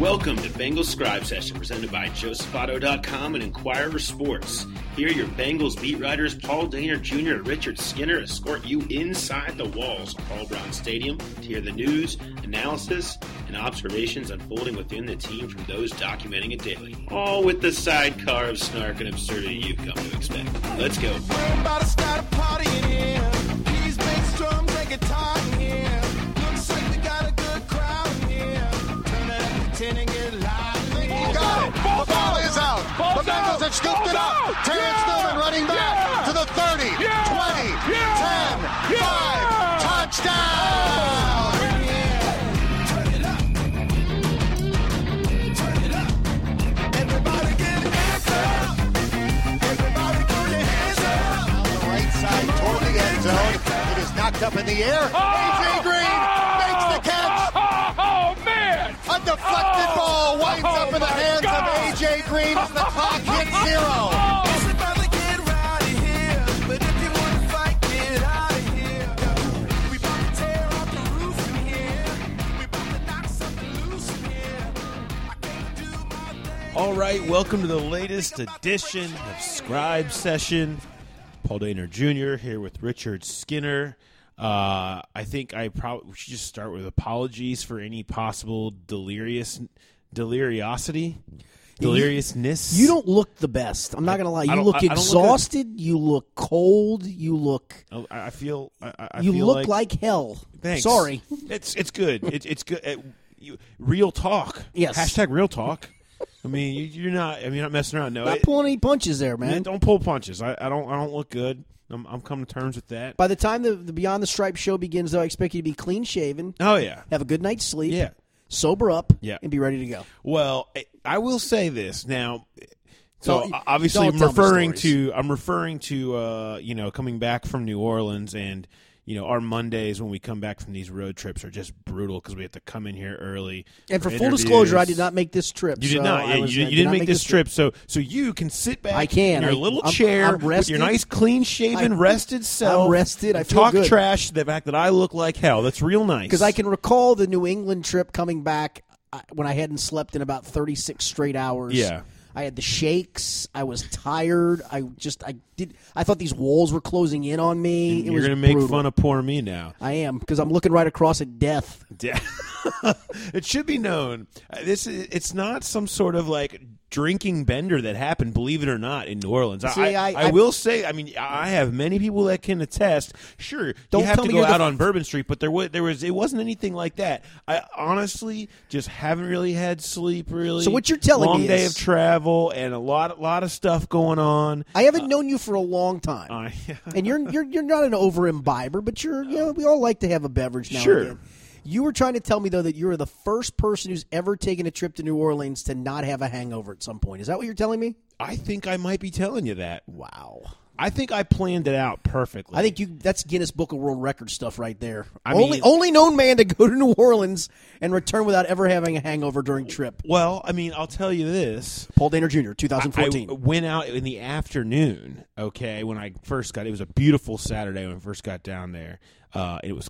Welcome to Bengals Scribe Session presented by JosephAuto.com and Enquirer Sports. Here, your Bengals beat writers Paul Dehner Jr. and Richard Skinner escort you inside the walls of Paul Brown Stadium to hear the news, analysis, and observations unfolding within the team from those documenting it daily. All with the sidecar of snark and absurdity you've come to expect. Let's go. Scooped it up. Terence Newman running back to the 30, 20, 10, 5. Touchdown. Everybody get hands up. Everybody throw your hands up. On the right side toward the end zone. It is knocked up in the air. AJ right, welcome to the latest edition of Scribe Session. Paul Dehner Jr. here with Richard Skinner. Uh, I think I probably should just start with apologies for any possible delirious deliriosity, deliriousness. You don't look the best. I'm not gonna lie. You look I- I don't look exhausted. you look cold. You look. Oh, I I feel. I, I- I you feel look like, hell. Thanks. Sorry. It's it's good. It, it's good. Uh, you, real talk. Yes. Hashtag real talk. I mean, you, you're not. I mean, you're not messing around. No, Not it- pulling any punches there, man, man. don't pull punches. I, I don't. I don't look good. I'm, I'm coming to terms with that. By the time the, the Beyond the Stripe show begins, though, I expect you to be clean shaven, Oh yeah. have a good night's sleep, Yeah. sober up, Yeah. and be ready to go. Well, I- I will say this now. So Don't- obviously, don't I'm tell me referring stories. to I'm referring to uh, you know coming back from New Orleans and you know our Mondays when we come back from these road trips are just brutal because we have to come in here early. And for full disclosure, I did not make this trip. You did so not. Yeah, was- you, you did didn't not make, this trip, so so you can sit back. I can. in your I- little I'm- chair I'm with your nice, clean shaven, rested self. rested. I feel talk good. trash. The fact that I look like hell. That's real nice. because I can recall the New England trip coming back uh, when I hadn't slept in about 36 straight hours. Yeah. I had the shakes. I was tired. I just I did. I thought these walls were closing in on me. it You're gonna make brutal. fun of poor me now. I am because I'm looking right across at death. Yeah. it should be known. uh, This is, it's not some sort of like drinking bender that happened. Believe it or not, in New Orleans. See, I, I- I, I- will say. I mean, I have many people that can attest. Sure, Don't you have to go the out on Bourbon Street, but there was there was it wasn't anything like that. I honestly just haven't really had sleep. Really. So what you're telling long me day is- of travel and a lot lot of stuff going on. I haven't known you for a long time, I- and you're you're you're not an over imbiber, but you're you know we all like to have a beverage now Sure. and again. You were trying to tell me though that you were the first person who's ever taken a trip to New Orleans to not have a hangover at some point. Is that what you're telling me? I think I might be telling you that. Wow. I think I planned it out perfectly. I think you that's Guinness Book of World Records stuff right there. I only mean- only known man to go to New Orleans and return without ever having a hangover during trip. Well, I mean, I'll tell you this. Paul Dehner Jr. 2014. I went out in the afternoon. Okay, when I first got, it was a beautiful Saturday when I first got down there. Uh, it was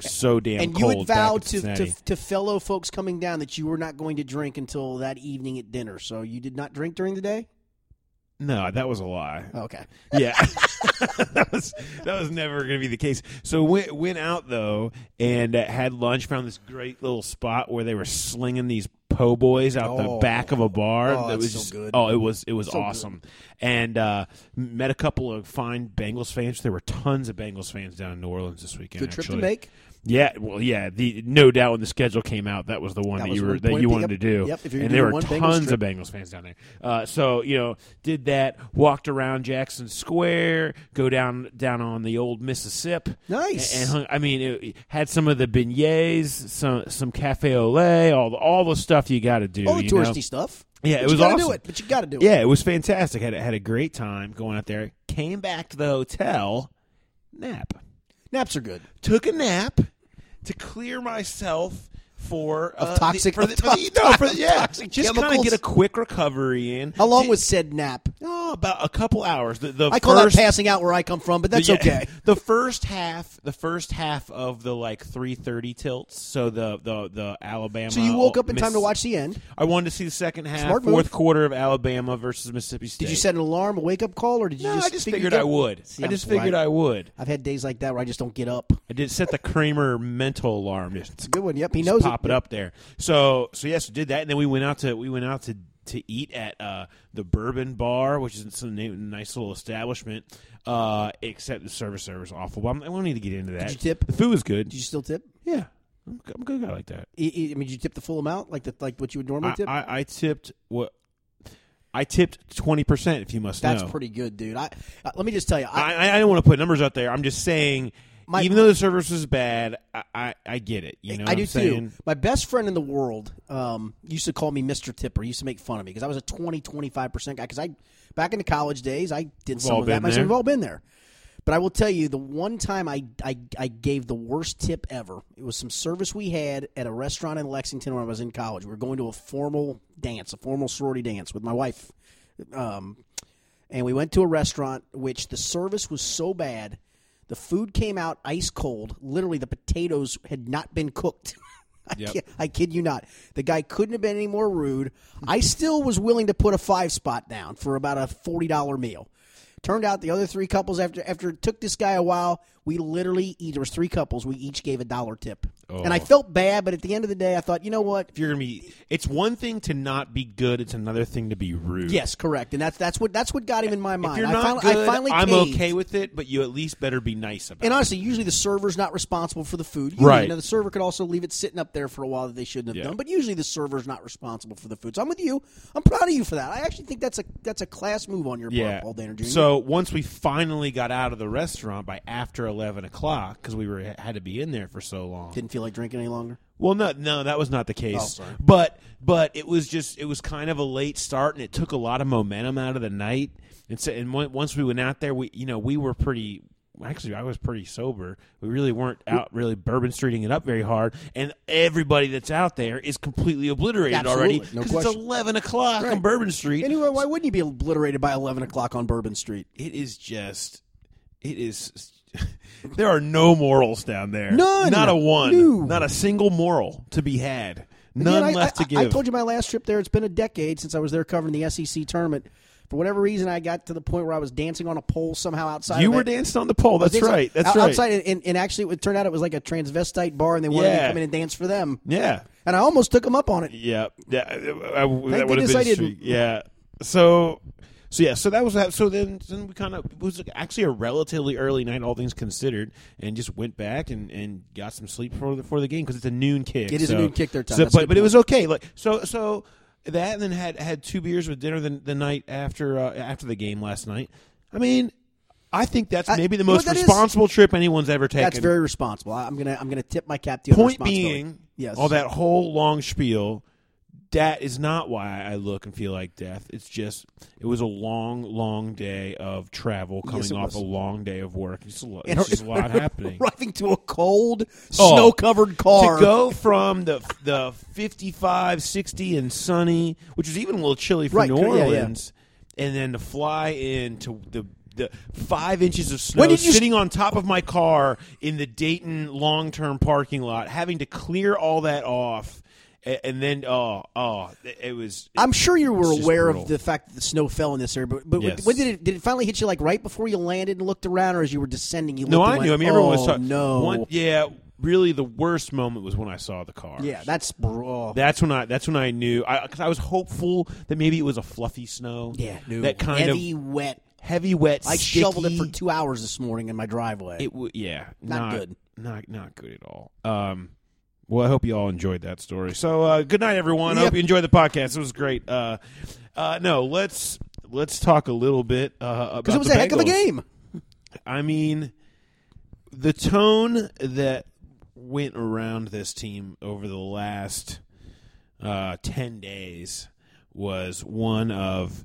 so damn and you had vowed to, to to fellow folks coming down that you were not going to drink until that evening at dinner. So you did not drink during the day. No, that was a lie. Okay. Yeah, that was that was never going to be the case. So went went out though and uh, had lunch. Found this great little spot where they were slinging these po' boys out Oh. the back of a bar. Oh, that that's was so just, good. Oh, it was it was So awesome. And uh, met a couple of fine Bengals fans. There were tons of Bengals fans down in New Orleans this weekend. Good trip actually. to make. Yeah, well, yeah. The no doubt when the schedule came out, that was the one That that, you were that you wanted to do. Yep, and there were Bengals tons of Bengals fans down there. Uh, so you know, did that. Walked around Jackson Square. Go down down on the old Mississippi. Nice. And, hung, I mean, it had some of the beignets, some some cafe au lait, all the, all the stuff you got to do. All the touristy know? stuff. Yeah, But it was you gotta awesome. do it. But you got to do it. Yeah, it was fantastic. Had had a great time going out there. Came back to the hotel. Nap Naps are good. took a nap to clear myself for Of uh, toxic- the, for of the, for the- no, for the- yeah, toxic just kind of get a quick recovery in. How long was said nap? Oh, about a couple hours. The, the I call first, that passing out where I come from, but that's yeah, okay. The first half, the first half of the like three thirty tilts. So the the the Alabama. So you woke up in time to watch the end. I wanted to see the second half, Smart fourth move. quarter of Alabama versus Mississippi State. Did you set an alarm, a wake up call, or did you just? No, just? I just figure figured I would. See, I just figured. I would. I've had days like that where I just don't get up. I did set the Kramer mental alarm. It's a good one. Yep, he knows pop it, up there. So so yes, we did that, and then we went out to we went out to to eat at uh, the Bourbon Bar, which is some nice little establishment. Uh, except the service there was awful. But I'm, I don't need to get into that. Did you tip? The food was good. Did you still tip? yeah, I'm, I'm a good guy like that. I, I mean, did you tip the full amount, like the like what you would normally I, tip? I, I tipped what. I tipped twenty percent. If you must That's know, pretty good, dude. I uh, let me just tell you, I, I, I don't want to put numbers out there. I'm just saying, My- even though the service was bad, I, I, I get it. You know, I do saying? too. My best friend in the world um, used to call me Mr. Tipper. He used to make fun of me because I was a 20, 25% guy. Because I, back in the college days, I did some of that myself. We've all been there. But I will tell you, the one time I, I, I gave the worst tip ever, it was some service we had at a restaurant in Lexington when I was in college. We were going to a formal dance, a formal sorority dance with my wife. Um, and we went to a restaurant which the service was so bad the food came out ice cold. Literally the potatoes had not been cooked. I, Yep. kid, I kid you not. The guy couldn't have been any more rude. I still was willing to put a five spot down for about a $40 meal. Turned out the other three couples after after it took this guy a while we literally there was three couples we each gave a dollar tip and i Oh. felt bad but at the end of the day i thought you know what If you're gonna be, it's one thing to not be good. It's another thing to be rude. yes correct and that's that's what that's what got him in my If mind you're I not finally, good, I finally I'm caved. okay with it. But you at least better be nice about it. And it. honestly, usually the server's not responsible for the food. Usually, Right. You know, the server could also leave it sitting up there for a while that they shouldn't have Yeah. done. But usually, the server's not responsible for the food. So I'm with you. I'm proud of you for that. I actually think that's a that's a class move on your Yeah. part, Paul Dehner Jr. So once we finally got out of the restaurant by after eleven o'clock, because we were had to be in there for so long. didn't feel like drinking any longer. Well, no, no, that was not the case. Oh. But but it was just it was kind of a late start, and it took a lot of momentum out of the night. And so, and on- once we went out there, we you know we were pretty. Actually, I was pretty sober. We really weren't out really bourbon streeting it up very hard, and everybody that's out there is completely obliterated Absolutely, already no because it's eleven o'clock on Bourbon Street. Anyway, why wouldn't you be obliterated by 11 o'clock on Bourbon Street? it is just it is there are no morals down there None. not a one No. not a single moral to be had none Again, I- left I, to give I told you my last trip there. It's been a decade since I was there covering the SEC tournament. For whatever reason, I got to the point where I was dancing on a pole somehow outside. you were it. dancing on the pole that's right that's out- right Outside, and, and actually, it turned out it was like a transvestite bar, and they wanted me to come in and dance for them. yeah And I almost took them up on it. yeah yeah I, I- that would have been I didn't. sweet. yeah so so yeah so that was that so then then we kind of it was actually a relatively early night all things considered and just went back and, and got some sleep for the for the game because it's a noon kick It is a noon kick their time. so- but but it was okay like so so that and then had had two beers with dinner the, the night after uh, after the game last night I mean I think that's maybe the most that is? responsible trip anyone's ever taken That's very responsible. I'm gonna I'm gonna tip my cap to you. point being, yes, all that whole long spiel, that is not why I look and feel like death. It's just it was a long, long day of travel, coming Yes, it off was. a long day of work. It's, a lot, And- it's just a lot happening. Arriving to a cold, Oh, snow-covered car. To go from the the 55, 60 and sunny, which is even a little chilly for Right, New yeah, yeah. Orleans, and then to fly into the the five inches of snow When did you s- sitting on top of my car in the Dayton long term parking lot, having to clear all that off, and then oh oh, it- it was. I'm sure you were aware brutal. of the fact that the snow fell in this area, but, but Yes. when did it did it finally hit you? Like right before you landed and looked around, or as you were descending, you no, looked I knew. I mean, everyone was "Oh, talking. No, One, yeah, really, the worst moment was when I saw the car. yeah, that's bro. That's when I. That's when I knew. Because I, was hopeful that maybe it was a fluffy snow. yeah, no. that kind heavy, of wet. heavy, wet. I sticky. shoveled it for two hours this morning in my driveway. It w- yeah, Not good. Not not good at all. Um, well, I hope you all enjoyed that story. So, uh, good night, everyone. I Yep. hope you enjoyed the podcast. It was great. Uh, uh, no, let's let's talk a little bit uh, about because it was the a heck of a game. I mean, the tone that went around this team over the last uh, 10 days was one of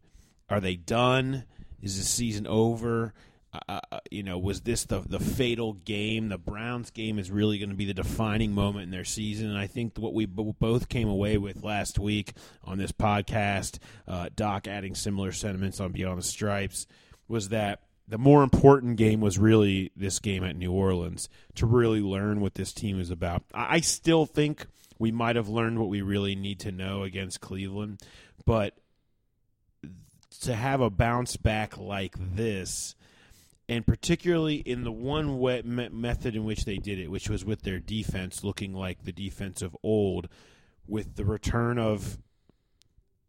are they done? Is the season over? Uh, uh, you know, was this the the fatal game? The Browns game is really going to be the defining moment in their season. And I think what we b- both came away with last week on this podcast, uh, Doc adding similar sentiments on Beyond the Stripes, was that the more important game was really this game at New Orleans to really learn what this team is about. I, I still think we might have learned what we really need to know against Cleveland, but to have a bounce back like this, and particularly in the one way, me- method in which they did it, which was with their defense looking like the defense of old, with the return of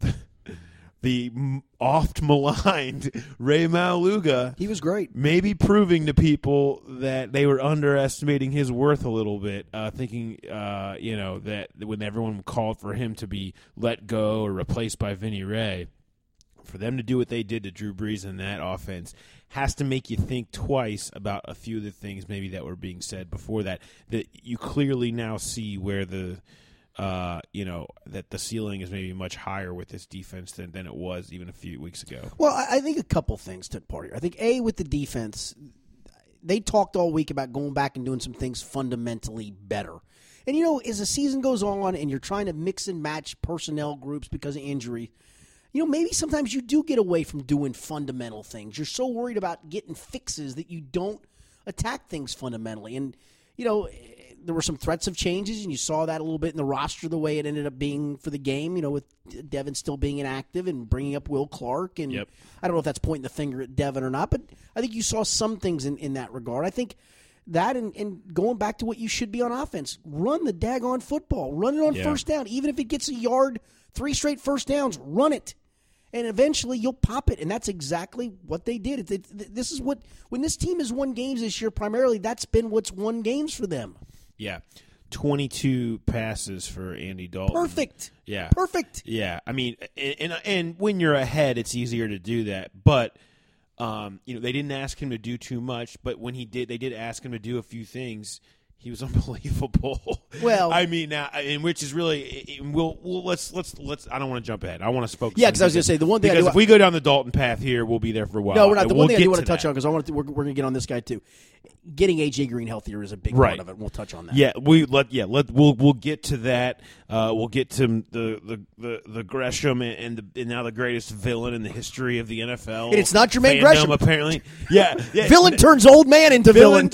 the oft maligned Rey Maualuga, He was great. maybe proving to people that they were underestimating his worth a little bit, uh, thinking, uh, you know, that when everyone called for him to be let go or replaced by Vinny Rey, for them to do what they did to Drew Brees in that offense has to make you think twice about a few of the things maybe that were being said before that. That you clearly now see where the uh, you know that the ceiling is maybe much higher with this defense than, than it was even a few weeks ago. Well, I I think a couple things took part here. I think a with the defense, they talked all week about going back and doing some things fundamentally better. And you know, as the season goes on and you're trying to mix and match personnel groups because of injury, you know, maybe sometimes you do get away from doing fundamental things. You're so worried about getting fixes that you don't attack things fundamentally. And you know, there were some threats of changes, and you saw that a little bit in the roster, the way it ended up being for the game. You know, with Devon still being inactive and bringing up Will Clarke, and Yep. I don't know if that's pointing the finger at Devon or not, but I think you saw some things in, in that regard. I think that and, and going back to what you should be on offense, run the daggone football, run it on Yeah. first down, even if it gets a yard, three straight first downs, run it. And eventually you'll pop it, and that's exactly what they did. This is what when this team has won games this year. Primarily, that's been what's won games for them. Yeah. 22 passes for Andy Dalton. Perfect. Yeah. Perfect. Yeah. I mean, and, and and when you're ahead, it's easier to do that. But um, you know, they didn't ask him to do too much, but when he did, they did ask him to do a few things. He was unbelievable. Well- I mean, now, and which is really, we'll, we'll let's let's let's. I don't want to jump ahead. I want to focus. Yeah, because I was gonna say, the one thing I because if we go down the Dalton path here, we'll be there for a while. No, we're not. The We'll one thing I do want to touch that. on because I want to. We're, we're going to get on this guy too. Getting AJ Green healthier is a big Right. part of it. We'll touch on that. Yeah, we let yeah let we'll we'll get to that. Uh, we'll get to the the the, the Gresham and, and, the, and now the greatest villain in the history of the NFL. And it's not Jermaine fandom, Gresham. apparently. Yeah, yeah. Villain turns old man into villain.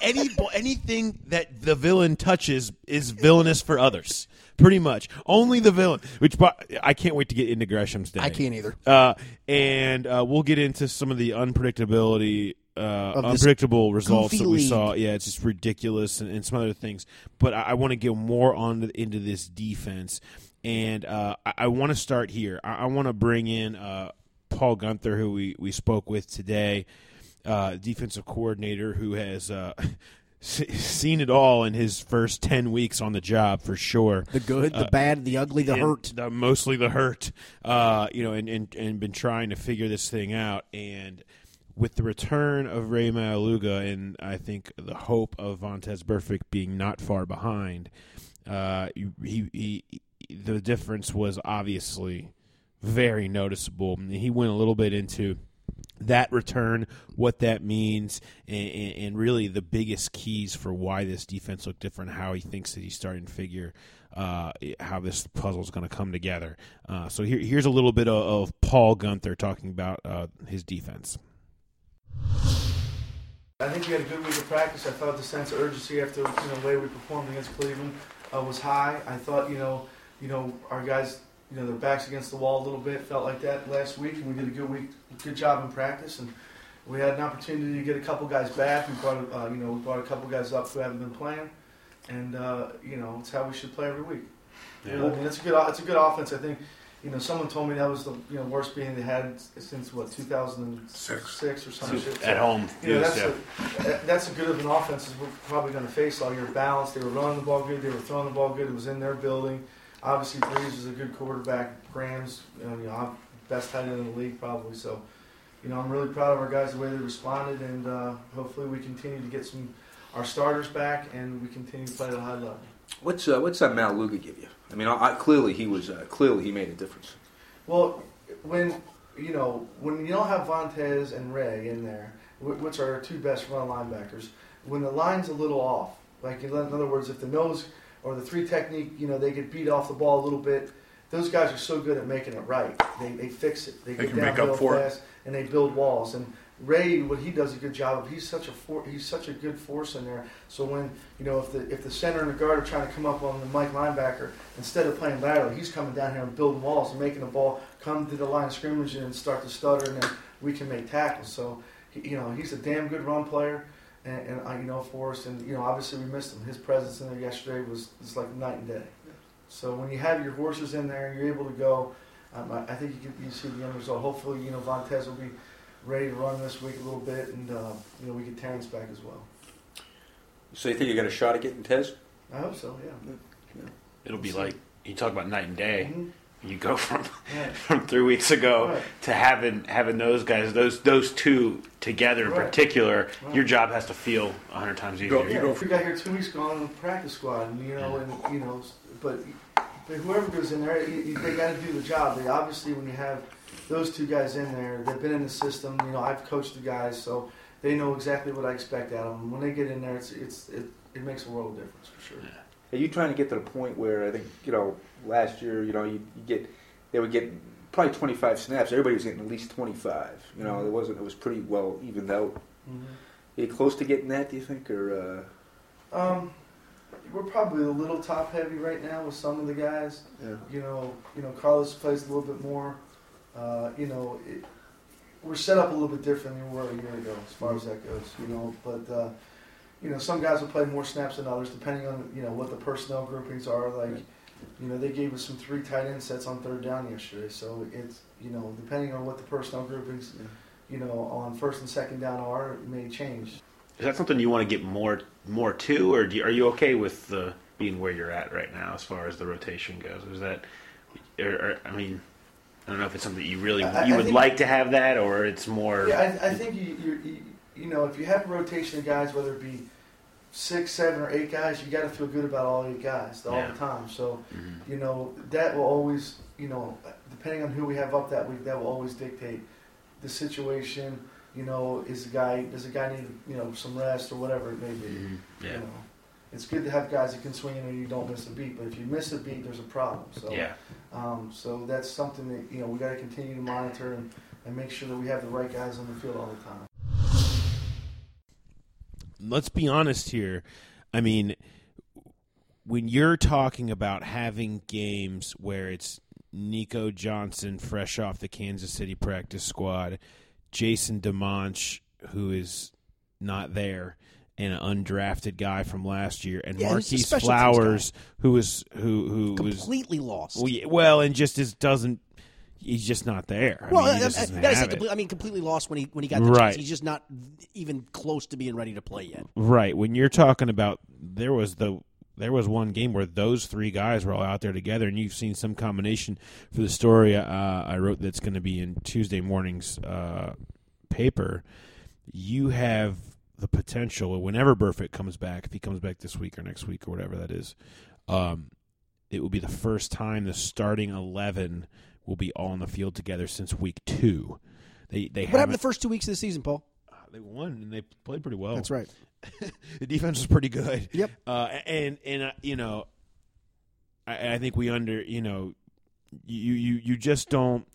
Any anything that the villain touches is villainous for others. Pretty much, only the villain. Which I can't wait to get into Gresham's day. I can't either. Uh, and uh, we'll get into some of the unpredictability, uh, unpredictable results that we league. saw. Yeah, it's just ridiculous and, and some other things. But I, I want to get more on to, into this defense, and uh, I, I want to start here. I, I want to bring in uh, Paul Guenther, who we, we spoke with today, uh, defensive coordinator who has. Uh, Seen it all in his first ten weeks on the job for sure. The good, the bad, the ugly, the hurt. the, mostly the hurt. Uh, you know, and, and and been trying to figure this thing out. And with the return of Rey Maualuga, and I think the hope of Vontez Burfict being not far behind, uh, he, he, he the difference was obviously very noticeable. He went a little bit into that return, what that means, and, and, really the biggest keys for why this defense looked different, how he thinks that he's starting to figure uh, how this puzzle is going to come together. Uh, so here, here's a little bit of, of Paul Guenther talking about uh, his defense. I think we had a good week of practice. I thought the sense of urgency after you know the way we performed against Cleveland uh, was high. I thought you know you know our guys you know their backs against the wall a little bit felt like that last week, and we did a good week, good job in practice, and we had an opportunity to get a couple guys back. We brought uh, you know we brought a couple guys up who haven't been playing, and uh, you know it's how we should play every week. Yeah. I mean, it's a good it's a good offense. I think you know someone told me that was the you know worst beating they had since what 2006 or some shit. At home, You know, yes, that's, yeah. a, that's a good of an offense as we're probably going to face all year. Balance. They were running the ball good. They were throwing the ball good. It was in their building. Obviously, Brees is a good quarterback. Graham's, you know, you know, best tight end in the league probably. So, you know, I'm really proud of our guys the way they responded, and uh, hopefully we continue to get some our starters back, and we continue to play at a high level. What's uh, what's that Maualuga give you? I mean, I, I, clearly he was uh, clearly he made a difference. Well, when you know when you don't have Vontez and Rey in there, wh- which are our two best run linebackers, when the line's a little off, like in other words, if the nose or the three technique, you know, they get beat off the ball a little bit. Those guys are so good at making it right. They, they fix it. They, They get can make downhill up for it. and they build walls. And Rey, what he does a good job of, he's such a for, he's such a good force in there. So when you know if the if the center and the guard are trying to come up on the Mike linebacker, instead of playing lateral, he's coming down here and building walls and making the ball come to the line of scrimmage and start to stutter, and then we can make tackles. So he, you know he's a damn good run player. And, and uh, you know, for us, and you know, obviously we missed him. His presence in there yesterday was, was like night and day. So when you have your horses in there, you're able to go. Um, I, I think you can you see the end result. Hopefully, you know Vontez will be ready to run this week a little bit, and uh, you know we get Terence back as well. So you think you got a shot at getting Tez? I hope so. Yeah. It'll be like you talk about night and day. Mhm. You go from Right. from three weeks ago Right. to having having those guys, those those two together in Right. particular. Right. Your job has to feel a hundred times easier. Go- Yeah, go we got here two weeks ago on the practice squad, and you know, and you know, but, but whoever goes in there, you, you, they got to do the job. They obviously, when you have those two guys in there, they've been in the system. You know, I've coached the guys, so they know exactly what I expect out of them. When they get in there, it's it's it, it makes a world of difference for sure. Are you trying to get to the point where I think you know last year you know you, you get they would get probably 25 snaps. Everybody was getting at least 25. You know, it wasn't. It was pretty well evened out. Are you close to getting that? Do you think, or uh, Um, we're probably a little top heavy right now with some of the guys. yeah. You know, you know, Carlos plays a little bit more. Uh, you know, it, we're set up a little bit different than we were a year ago as far as that goes. You know, but uh, you know, some guys will play more snaps than others depending on you know what the personnel groupings are. Like, you know, they gave us some three tight end sets on third down yesterday, so it's you know depending on what the personnel groupings, you know, on first and second down are, it may change. Is that something you want to get more more to, or do you, are you okay with the being where you're at right now as far as the rotation goes? Is that, or, or, I mean, I don't know if it's something you really I- you I would think- like to have that, or it's more. Yeah, I, I think you, you, you, you know, if you have a rotation of guys, whether it be six, seven, or eight guys, you got to feel good about all eight guys all Yeah. the time. So, Mhm. you know, that will always, you know, depending on who we have up that week, that will always dictate the situation. You know, is the guy does the guy need you know some rest or whatever it may be. Mhm. You Yeah. know, it's good to have guys that can swing in and you don't miss a beat. But if you miss a beat, there's a problem. So, Yeah. um, so that's something that you know we got to continue to monitor and, and make sure that we have the right guys on the field all the time. let's be honest here. I mean, when you're talking about having games where it's Nico Johnson fresh off the Kansas City practice squad, Jayson DiManche, who is not there, and an undrafted guy from last year, and Yeah, Marquis Flowers, who is who who was completely lost. well, and just is doesn't. He's just not there. I Well, mean, I, just I, complete, I mean, completely lost when he when he got the Right. chance. He's just not even close to being ready to play yet. Right. When you're talking about there was the there was one game where those three guys were all out there together, and you've seen some combination for the story uh, I wrote that's going to be in Tuesday morning's uh, paper. You have the potential whenever Burfict comes back, if he comes back this week or next week or whatever that is, um, it will be the first time the starting eleven will be all on the field together since week two. They they What happened the first two weeks of the season, Paul? they won and they played pretty well. That's right. the defense was pretty good. Yep. Uh, and and uh, you know, I, I think we under you know, you you you just don't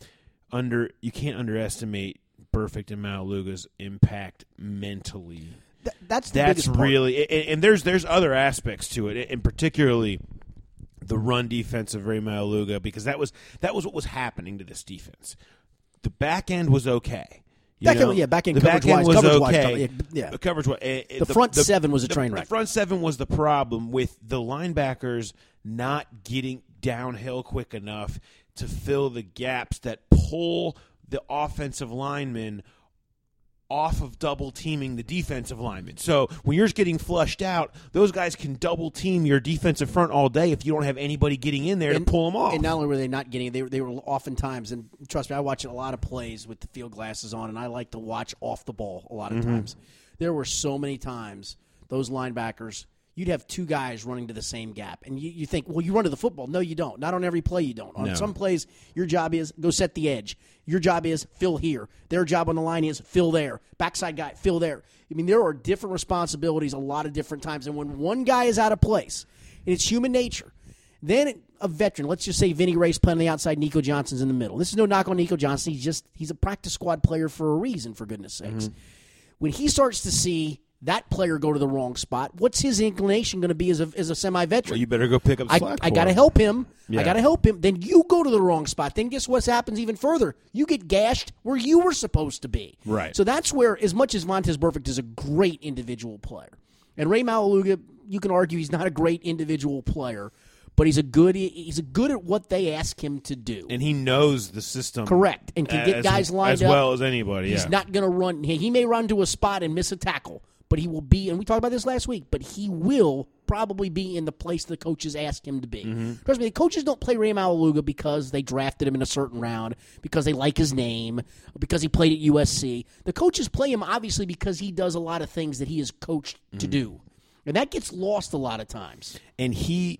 under you can't underestimate Burfict and Maualuga's impact mentally. Th- that's the That's really and, and there's there's other aspects to it, and particularly the run defense of Rey Maualuga because that was that was what was happening to this defense. The back end was okay. Back end- yeah, back end the back end coverage-wise- was coverage-wise, okay. yeah, yeah. The coverage was eh, eh, The front seven was a train the- wreck. The front seven was the problem with the linebackers not getting downhill quick enough to fill the gaps that pull the offensive linemen off of double teaming the defensive linemen. So when you're getting flushed out, those guys can double team your defensive front all day if you don't have anybody getting in there and, to pull them off. And not only were they not getting, it, they were, they were oftentimes, and trust me, I watch a lot of plays with the field glasses on, and I like to watch off the ball a lot of Mm-hmm. times. There were so many times those linebackers you'd have two guys running to the same gap. And you, you think, well, you run to the football. No, you don't. Not on every play, you don't. On No. some plays, your job is go set the edge. Your job is fill here. Their job on the line is fill there. Backside guy, fill there. I mean, there are different responsibilities a lot of different times. And when one guy is out of place, and it's human nature, then a veteran, let's just say Vinny Rey's playing on the outside, Nico Johnson's in the middle. This is no knock on Nico Johnson. He's just he's a practice squad player for a reason, for goodness sakes. Mm-hmm. When he starts to see that player go to the wrong spot, what's his inclination going to be as a, as a semi veteran? Well, you better go pick up I, slack. I got to help him. I got to help him. Then you go to the wrong spot. Then guess what happens even further? You get gashed where you were supposed to be. Right. So that's where, as much as Vontez Burfict is a great individual player, and Rey Maualuga, you can argue he's not a great individual player, but he's a good. He's a good at what they ask him to do. and he knows the system Correct, and can get guys lined as up. well as anybody. He's yeah. not going to run. He he may run to a spot and miss a tackle, but he will be. And we talked about this last week. But he will probably be in the place the coaches ask him to be. Mm-hmm. Trust me, the coaches don't play Rey Maualuga because they drafted him in a certain round, because they like his name, because he played at USC. The coaches play him obviously because he does a lot of things that he is coached Mm-hmm. to do, and that gets lost a lot of times. and he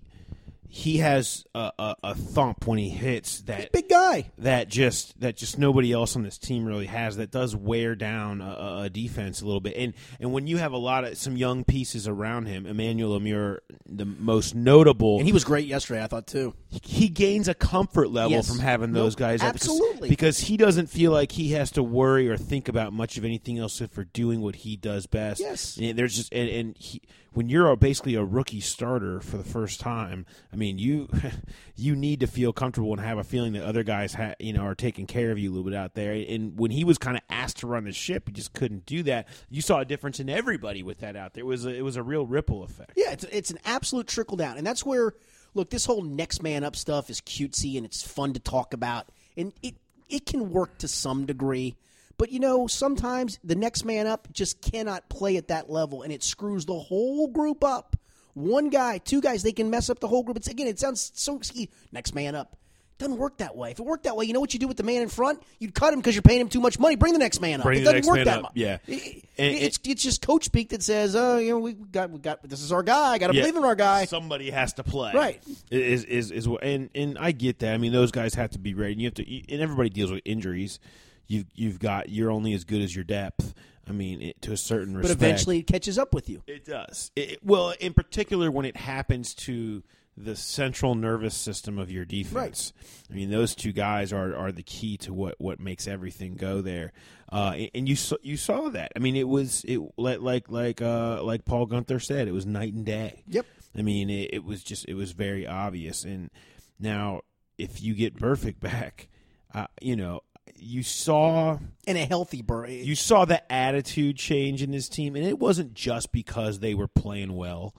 he has a, a, a thump when he hits that Big guy. that just that just nobody else on this team really has that does wear down a- a, defense a little bit and and when you have a lot of some young pieces around him Emmanuel Lamur the most notable And he was great yesterday, I thought too. he gains a comfort level Yes. from having those guys up because- absolutely. because he doesn't feel like he has to worry or think about much of anything else for doing what he does best Yes. and there's just and, and he, when you're a, basically a rookie starter for the first time I mean you you need to feel comfortable and have a feeling that other guys ha, you know are taking care of you a little bit out there. And when he was kind of asked to run the ship he just couldn't do that. You saw a difference in everybody with that out there. It was a, it was a real ripple effect. Yeah, it's it's an absolute trickle down, and that's where look this whole next man up stuff is cutesy and it's fun to talk about, and it it can work to some degree, but you know sometimes the next man up just cannot play at that level, and it screws the whole group up. One guy, two guys, they can mess up the whole group. It's again, it sounds so ski. Next man up. Doesn't work that way. If it worked that way, you know what you do with the man in front? You'd cut him because you're paying him too much money. Bring the next man up. Bring it doesn't work that much. yeah. It- And it's it's just coach speak that says, "Oh, you know, we got we got this is our guy. I got to Yeah. believe in our guy." Somebody has to play, Right. Is is is what- and and I get that. I mean, those guys have to be ready. And you have to, and everybody deals with injuries. You've you've got you're only as good as your depth. I mean, it, to a certain respect, but eventually it catches up with you. it does. It, well, in particular, when it happens to the central nervous system of your defense. I mean, those two guys are, are the key to what, what makes everything go there. Uh, and- and you saw, you saw that. I mean, it was it like like like uh, like Paul Guenther said, it was night and day. Yep. I mean, it, it was just it was very obvious. And now, if you get Burfict back, uh, you know, you saw in a healthy bird. you saw the attitude change in this team, and it wasn't just because they were playing well.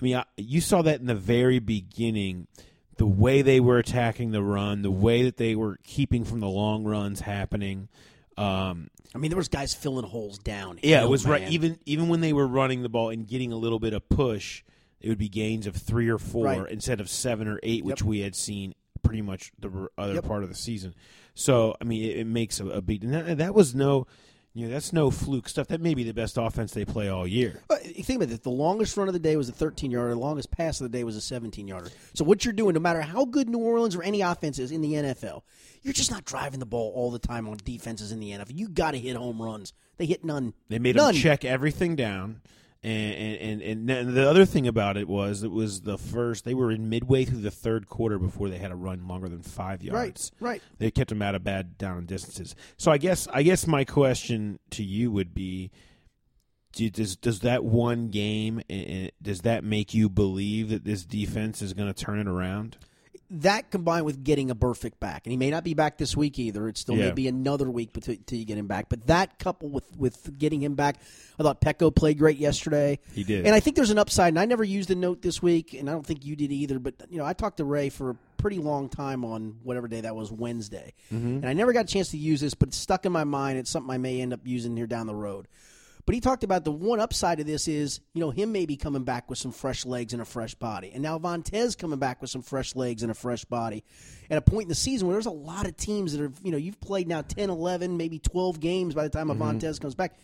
I mean, I, you saw that in the very beginning, the way they were attacking the run, the way that they were keeping from the long runs happening. Um, I mean, there was guys filling holes down. yeah, it was right. Even even when they were running the ball and getting a little bit of push, it would be gains of three or four Right. instead of seven or eight, which we had seen pretty much the other Yep. part of the season. So I mean, it, it makes a, a big. and That, that was no, you know, that's no fluke stuff. That may be the best offense they play all year. But you think about it. The longest run of the day was a 13 yarder. The longest pass of the day was a 17 yarder. So what you're doing, no matter how good New Orleans or any offense is in the NFL, you're just not driving the ball all the time on defenses in the NFL. You got to hit home runs. They hit none. They made none. them check everything down. And, and and the other thing about it was it was the first they were in midway through the third quarter before they had a run longer than five yards. Right, right. They kept them out of bad down distances. So I guess I guess my question to you would be: do, Does does that one game eh, eh, does that make you believe that this defense is going to turn it around? That combined with getting a Burfict back, and he may not be back this week either. It still may be another week until you get him back. But that coupled with with getting him back, I thought Peko played great yesterday. He did. and I think there's an upside. And I never used the note this week, and I don't think you did either. But you know, I talked to Rey for a pretty long time on whatever day that was, Wednesday, mm-hmm. and I never got a chance to use this, but it's stuck in my mind. It's something I may end up using here down the road. But he talked about the one upside of this is, you know, him maybe coming back with some fresh legs and a fresh body. And now Vontez coming back with some fresh legs and a fresh body at a point in the season where there's a lot of teams that are, you know, you've played now 10, 11, maybe 12 games by the time a Vontez comes back.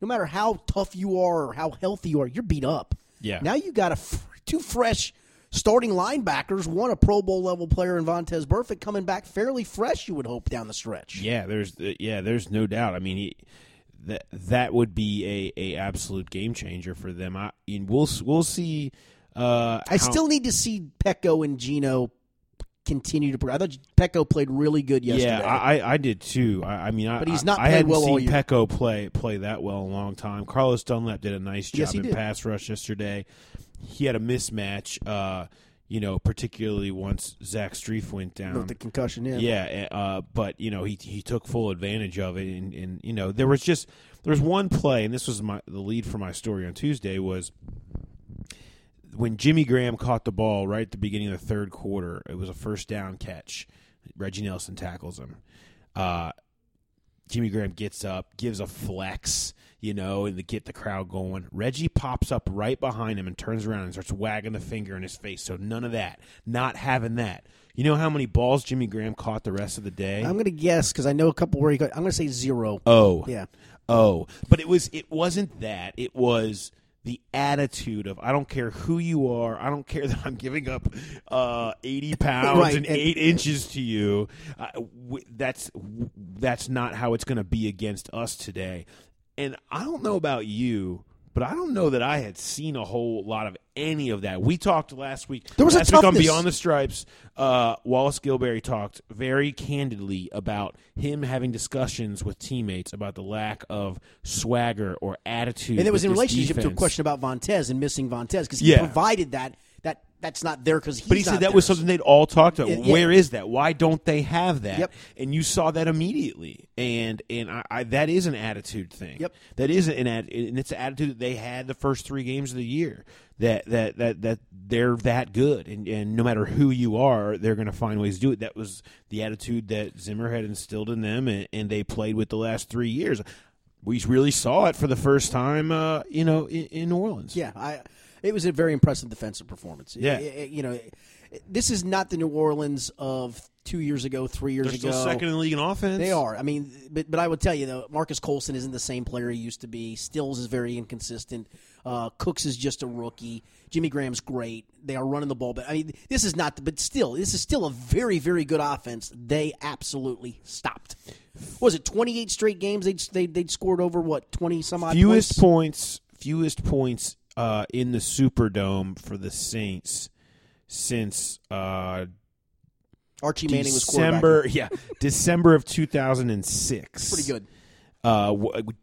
No matter how tough you are or how healthy you are, you're beat up. Yeah. Now you got a f- two fresh starting linebackers, one a Pro Bowl level player in Vontez Burfict coming back fairly fresh. You would hope down the stretch. Yeah, there's uh, yeah, there's no doubt. I mean, he, that that would be a, a absolute game changer for them. I and we'll we'll see. Uh, I how- still need to see Peko and Geno continue to. pro- I thought Peko played really good yesterday. Yeah, I, I- I did too. I, I mean, I, But he's not I played hadn't well seen. Peko play play that well in a long time. Carlos Dunlap did a nice job Yes, in did. pass rush yesterday. He had a mismatch. Uh, you know, particularly once Zach Strief went down. with the concussion. Yeah, Yeah, uh, but you know he he took full advantage of it, and, and you know there was just there was one play, and this was my the lead for my story on Tuesday was when Jimmy Graham caught the ball right at the beginning of the third quarter. It was a first down catch. Reggie Nelson tackles him. Uh, Jimmy Graham gets up, gives a flex, you know, and to get the crowd going. Reggie pops up right behind him and turns around and starts wagging the finger in his face. So none of that. Not having that. You know how many balls Jimmy Graham caught the rest of the day? I'm going to guess because I know a couple where he got. I'm going to say zero. oh. Yeah. Oh. But it was it wasn't that. It was the attitude of I don't care who you are. I don't care that I'm giving up uh, 80 pounds Right, and and- eight inches to you. Uh, w- that's w- that's not how it's going to be against us today. And I don't know about you, but I don't know that I had seen a whole lot of any of that. We talked last week. There was a last week on. Beyond the Stripes. Uh, Wallace Gilberry talked very candidly about him having discussions with teammates about the lack of swagger or attitude. And it was in relationship to a question about Vontez and missing Vontez because he Yeah. provided that. That that's not there because he's But he said that was something they'd all talked about. Yeah. Where is that? Why don't they have that? Yep. And you saw that immediately. And and I, I that is an attitude thing. Yep. That is an at- and it's an attitude that they had the first three games of the year. That that that that they're that good, and and no matter who you are, they're going to find ways to do it. That was the attitude that Zimmer had instilled in them, and, and they played with the last three years. We really saw it for the first time, uh, you know, in, in New Orleans. Yeah, I. It was a very impressive defensive performance. Yeah. I- I- you know, this is not the New Orleans of two years ago, three years They're ago. second in the league in offense. They are. I mean, but but I would tell you though, Marques Colston isn't the same player he used to be. Stills is very inconsistent. Uh, Cooks is just a rookie. Jimmy Graham's great. They are running the ball, but I mean, this is not. But still, this is still a very very good offense. They absolutely stopped. Was it twenty eight straight games? They they they'd scored over what twenty some odd fewest points? points, fewest points uh, in the Superdome for the Saints since uh, Archie Manning was December. quarterback. Yeah, December of two thousand and six. Pretty good. Uh, w- w- J-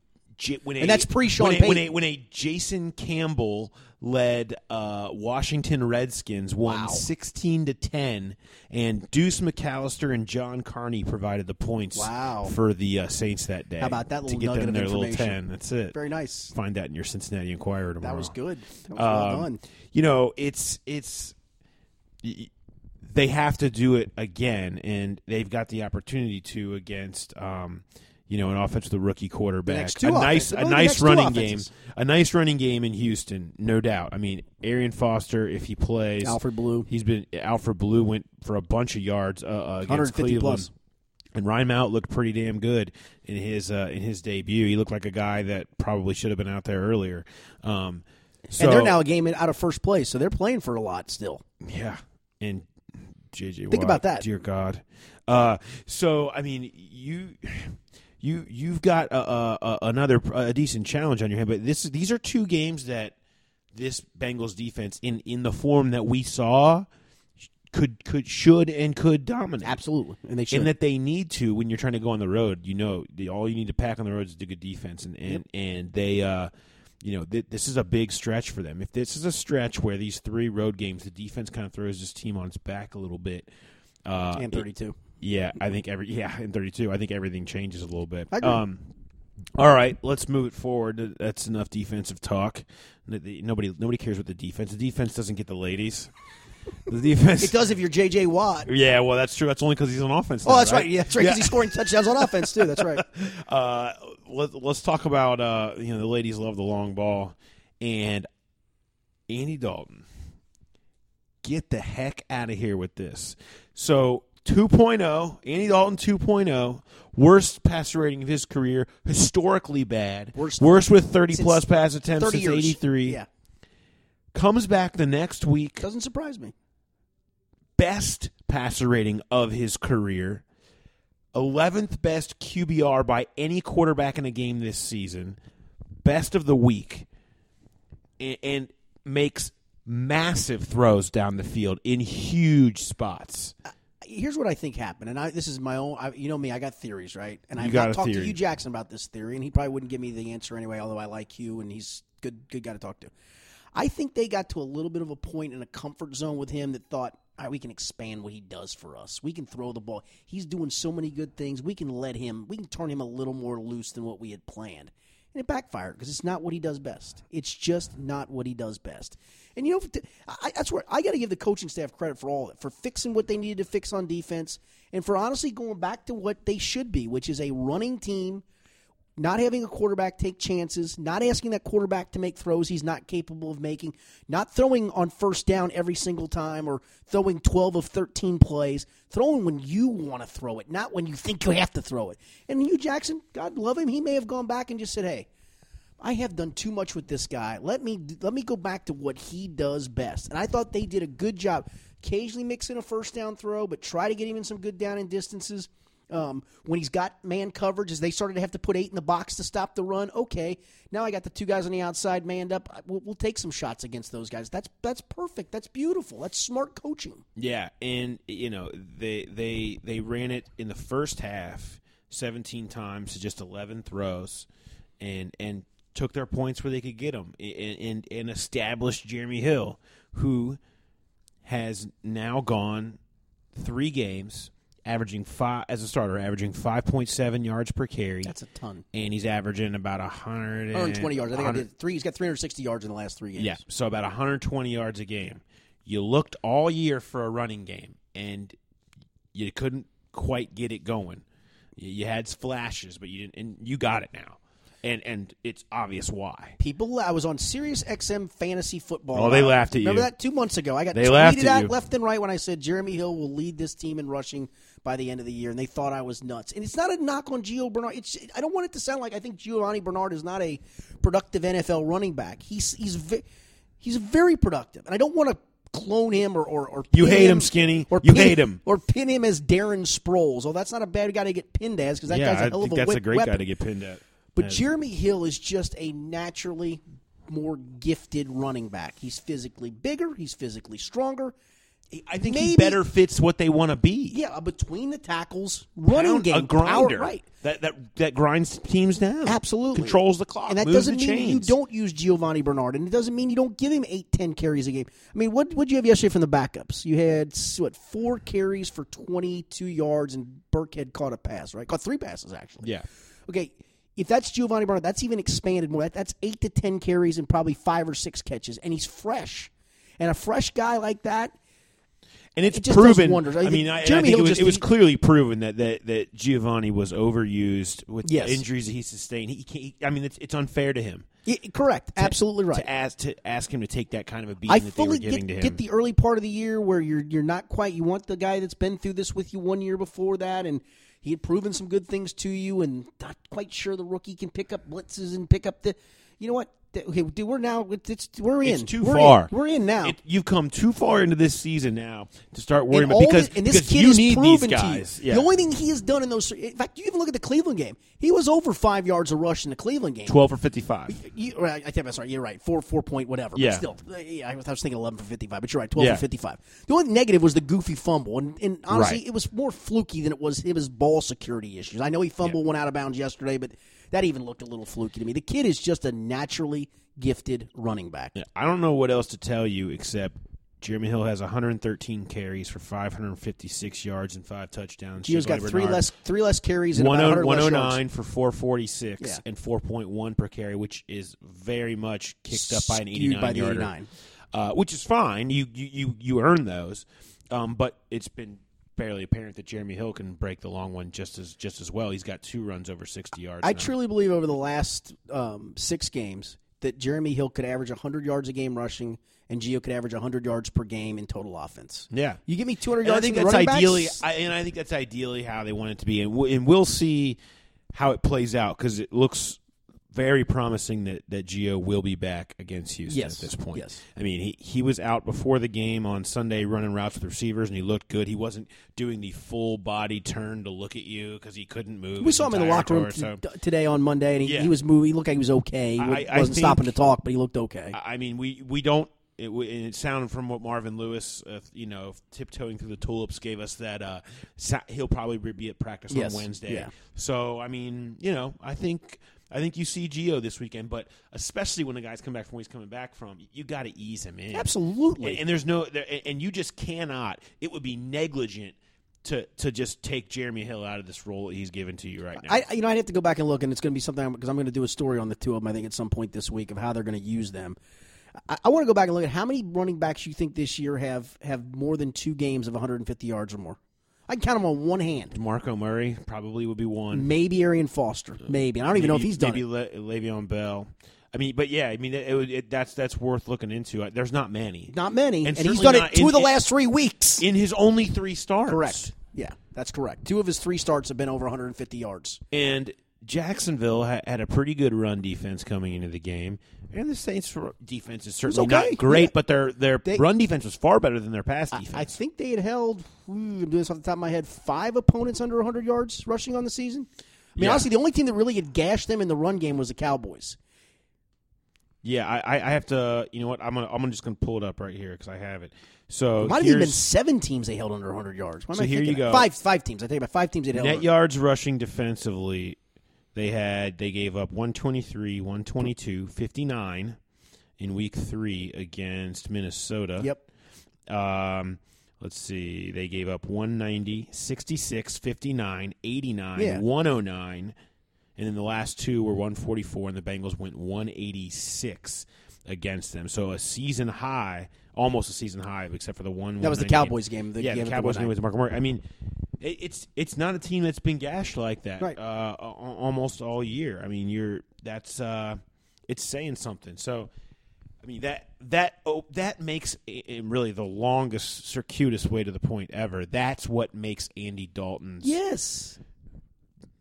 when a, And that's pre-Sean when a, when a when a Jason Campbell led uh, Washington Redskins won Wow. sixteen to ten, and Deuce McAllister and John Carney provided the points Wow. for the uh, Saints that day. How about that to little get nugget them of their little ten? That's it. Very nice. Find that in your Cincinnati Enquirer tomorrow. That was good. That was well Um, done. You know, it's it's y- they have to do it again, and they've got the opportunity to against um, you know an offense with a rookie quarterback. a nice offenses. a nice running game, a nice running game in Houston, no doubt. I mean, Arian Foster, if he plays, Alfred Blue. he's been Alfred Blue went for a bunch of yards uh, uh, against Cleveland. plus. And Ryan Mount looked pretty damn good in his uh, in his debut. He looked like a guy that probably should have been out there earlier. Um, so, and they're now a game out of first place, so they're playing for a lot still. yeah, and JJ. Think Watt, about that. dear God. Uh, so I mean, you you you've got a, a, a, another a decent challenge on your hand, but this these are two games that this Bengals defense in in the form that we saw could could should and could dominate. Absolutely, and they should. And that they need to when you're trying to go on the road. You know, the, all you need to pack on the road is a good defense, and and, and they, uh, you know, th- this is a big stretch for them. If this is a stretch where these three road games, the defense kind of throws this team on its back a little bit. Uh, and it- 32. Yeah, I think every yeah in 32, I think everything changes a little bit. I agree. Um, all right, let's move it forward. That's enough defensive talk. Nobody nobody cares what the defense. The defense doesn't get the ladies. The defense It does if you're J.J. Watt. Yeah, well, that's true. That's only because he's on offense. Oh, now, that's right. Yeah, that's right. Because Yeah. he's scoring touchdowns on offense too. That's right. Uh, let, let's talk about uh, you know the ladies love the long ball, and Andy Dalton. Get the heck out of here with this. So 2.0, Andy Dalton 2.0, worst passer rating of his career, historically bad, Worst- worst with 30 plus pass attempts 30 since 83. Yeah. Comes back the next week, Doesn't surprise me. best passer rating of his career, 11th best QBR by any quarterback in a game this season, best of the week, and, and makes massive throws down the field in huge spots. Uh, Here's what I think happened, and I, this is my own. I, you know me, I got theories, right? And I've got talked to theory. Hue Jackson about this theory, and he probably wouldn't give me the answer anyway. Although I like Hue, and he's good, good guy to talk to. I think they got to a little bit of a point in a comfort zone with him that thought, right, we can expand what he does for us. We can throw the ball. He's doing so many good things. We can let him. We can turn him a little more loose than what we had planned. And it backfired because it's not what he does best. It's just not what he does best. And you know, I, that's where I got to give the coaching staff credit for all of it, for fixing what they needed to fix on defense, and for honestly going back to what they should be, which is a running team not having a quarterback take chances, not asking that quarterback to make throws he's not capable of making, not throwing on first down every single time or throwing 12 of 13 plays, throwing when you want to throw it, not when you think you have to throw it. And Hue Jackson, God love him, he may have gone back and just said, "Hey, I have done too much with this guy. Let me let me go back to what he does best." And I thought they did a good job. Occasionally mix in a first down throw, but try to get him in some good down and distances. Um, when he's got man coverage, as they started to have to put eight in the box to stop the run, okay. Now I got the two guys on the outside manned up. We'll, we'll take some shots against those guys. That's that's perfect. That's beautiful. That's smart coaching. Yeah, and you know they they they ran it in the first half 17 times to just 11 throws, and and took their points where they could get them, and and, and established Jeremy Hill, who has now gone three games, averaging five as a starter, averaging 5.7 yards per carry. That's a ton. and he's averaging about a hundred and 120 yards. I think I did three. He's got 360 yards in the last three games. yeah, so about 120 yards a game. You looked all year for a running game, and you couldn't quite get it going. You you had flashes, but you didn't, and you got it now, and and it's obvious why. People, I was on Sirius XM Fantasy Football. Oh, they Live. laughed at Remember you. Remember that two months ago? I got They tweeted laughed at out left and right when I said Jeremy Hill will lead this team in rushing by the end of the year, and they thought I was nuts. And it's not a knock on Gio Bernard. It's I don't want it to sound like I think Giovani Bernard is not a productive NFL running back. He's he's ve- he's very productive, and I don't want to clone him or or, or You hate him, Skinny. or You pin- hate him. or pin him as Darren Sproles. Oh, that's not a bad guy to get pinned as because that yeah, guy's a I hell think of a that's a great weapon. guy to get pinned at. But Jeremy Hill is just a naturally more gifted running back. He's physically bigger. He's physically stronger. I think maybe, he better fits what they want to be. Yeah, between the tackles, running Pound- game, a grinder, power, right? That that that grinds teams down. Absolutely controls the clock, and that doesn't mean chains. you don't use Giovani Bernard, and it doesn't mean you don't give him eight, ten carries a game. I mean, what would you have yesterday from the backups? You had what four carries for twenty-two yards, and Burkhead caught a pass, right? Caught three passes actually. Yeah. Okay, if that's Giovani Bernard, that's even expanded more. That, that's eight to ten carries and probably five or six catches, and he's fresh. And a fresh guy like that, And it's It proven. wonders. I I mean, I, I Jeremy think it was, just- it was he- clearly proven that, that, that Giovani was overused with Yes. the injuries that he sustained. He, can't, I mean, it's, it's unfair to him Yeah, correct, absolutely right. to ask to ask him to take that kind of a beating I that they were fully giving get, to him. get the early part of the year where you're you're not quite. You want the guy that's been through this with you one year before that, and he had proven some good things to you, and not quite sure the rookie can pick up blitzes and pick up the. You know what? Okay, dude, we're now it's, we're in. it's too We're far. In. We're in now. It- you've come too far into this season now to start worrying and about because, the- and this because kid you need proven these guys. Yeah. The only thing he has done in those, in fact, you even look at the Cleveland game. He was over five yards a rush in the Cleveland game. twelve for fifty-five. You, right, I think I'm sorry. You're right. Four, four point, whatever. Yeah. But still, uh, yeah, I was thinking 11 for 55, but you're right. 12 Yeah. for 55. The only negative was the goofy fumble, and, and honestly, Right. it was more fluky than it was. It was ball security issues. I know he fumbled one out of bounds yesterday, but that even looked a little fluky to me. The kid is just a naturally gifted running back. Yeah, I don't know what else to tell you except Jeremy Hill has 113 carries for 556 yards and five touchdowns. Gio's got three Bernard, less three less carries and 10 about 100 less 109 for 446 Yeah. and 4.1 per carry, which is very much kicked up by an 89 by the yarder, 89. Uh, which is fine. You you you, you earn those, um, but it's been fairly apparent that Jeremy Hill can break the long one just as just as well. He's got two runs over 60 yards. I now. truly believe over the last um, six games that Jeremy Hill could average 100 yards a game rushing, and Gio could average 100 yards per game in total offense. Yeah, You give me 200 And I yards. think that's ideally, I, and I think that's ideally how they want it to be, and, we, and we'll see how it plays out because it looks very promising that that Gio will be back against Houston Yes. at this point. Yes. I mean, he he was out before the game on Sunday running routes with receivers, and he looked good. He wasn't doing the full body turn to look at you because he couldn't move. We saw him in the locker room t- t- today on Monday, and he, Yeah. he was moving. He looked like he was okay. He I- wasn't think- stopping to talk, but he looked okay. I I mean, we we don't. It, and it sounded from what Marvin Lewis, uh, you know, tiptoeing through the tulips, gave us that uh, sa- he'll probably be at practice Yes, on Wednesday. yeah. So I mean, you know, I think I think you see Gio this weekend, but especially when the guys come back from where he's coming back from, you got to ease him in. Absolutely. And, and there's no, there, and you just cannot. It would be negligent to to just take Jeremy Hill out of this role that he's given to you right now. I, you know, I'd have to go back and look, and it's going to be something because I'm going to do a story on the two of them. I think at some point this week of how they're going to use them. I, I want to go back and look at how many running backs you think this year have have more than two games of 150 yards or more. I can count them on one hand. Marco Murray probably would be one. Maybe Arian Foster. Maybe I don't even know if Maybe- he's done maybe it. Le- Le'Veon Bell. I mean, but yeah, I mean, it, it, it, that's that's worth looking into. Uh, There's not many. Not many, And and, he's done it two in- of the last three weeks. in his only three starts. correct. Yeah, that's correct. Two of his three starts have been over 150 yards. And Jacksonville ha- had a pretty good run defense coming into the game, and the Saints' defense is certainly okay. not great, Yeah. but their their They- run defense was far better than their pass defense. I think they had held. I'm doing this off the top of my head. Five opponents under 100 yards rushing on the season. I mean, Yeah. honestly, the only team that really had gashed them in the run game was the Cowboys. yeah, I, I I have to. You know what? I'm gonna I'm just gonna pull it up right here because I have it. So It might have even been seven teams they held under 100 yards. So I here you go. Five five teams. I think about five teams they held. net under. yards rushing defensively. They had they gave up 123, 122, 59 in week three against Minnesota. Yep. Um, let's see. They gave up 190, 66, 59, 89, Yeah. 109. And then the last two were 144, and the Bengals went 186 against them. So a season high, almost a season high, except for the one. That was the Cowboys game. The yeah, game the Cowboys game with Marco Murray. I mean, it, it's it's not a team that's been gashed like that Right. uh, a- almost all year. I mean, you're that's uh, it's saying something. So, I mean that that oh, that makes i- i- really the longest circuitous way to the point ever. That's what makes Andy Dalton's Yes.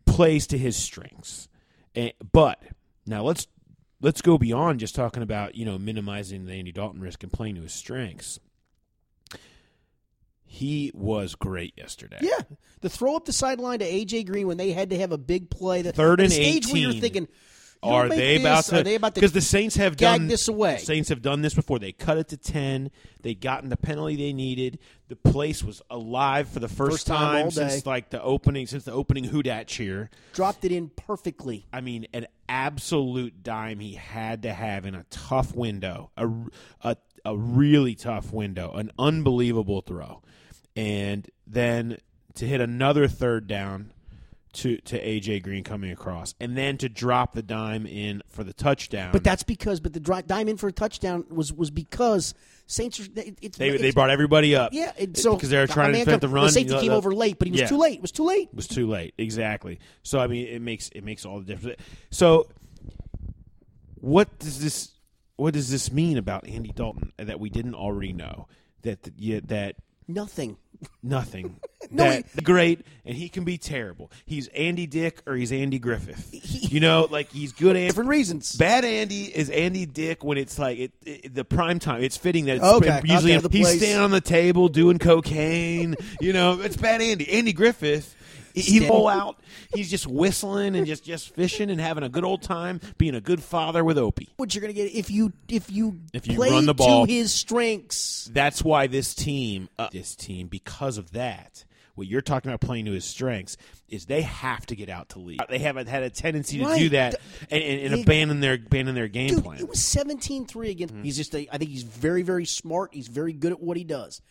plays to his strengths. And, but now let's let's go beyond just talking about you know minimizing the Andy Dalton risk and playing to his strengths. He was great yesterday. Yeah. The throw up the sideline to AJ Green when they had to have a big play. The, Third and the stage where you're 18. thinking, Are they this, about to? Are they about to? Because the Saints have done this away? Saints have done this before. They cut it to ten. They gotten the penalty they needed. The place was alive for the first, First time all since like the opening since the opening Who Dat cheer. dropped it in perfectly. I mean, an absolute dime he had to have in a tough window, a, a, a really tough window, an unbelievable throw. And then to hit another third down to, to AJ Green coming across, and then to drop the dime in for the touchdown. But that's because, but the dri- dime in for a touchdown was was because Saints. Are, it, it's, they, they brought everybody up. Yeah, and so because they were trying to defend the run. The safety came over late, but he was Yeah. too late. It was too late. It was too late. Exactly. So I mean, it makes it makes all the difference. So, what does this what does this mean about Andy Dalton that we didn't already know? That yeah, that Nothing. Nothing. No, that great, and he can be terrible. He's Andy Dick or he's Andy Griffith. you know, like he's good. Andy, Different reasons. Bad Andy is Andy Dick when it's like it, it, the prime time. It's fitting that it's Okay, usually he's place. standing on the table doing cocaine. you know, it's bad Andy. Andy Griffith. He- He's full out. He's just whistling and just just fishing and having a good old time, being a good father with Opie. What you're going to get if you if you If you play run the ball. to his strengths. That's why this team, uh, this team, because of that, what you're talking about playing to his strengths is they have to get out to lead. They haven't had a tendency to do that and, and, and He- abandon their abandon their game Dude, plan. it was 17-3 against. He's just. A, I think he's very very smart. He's very good at what he does.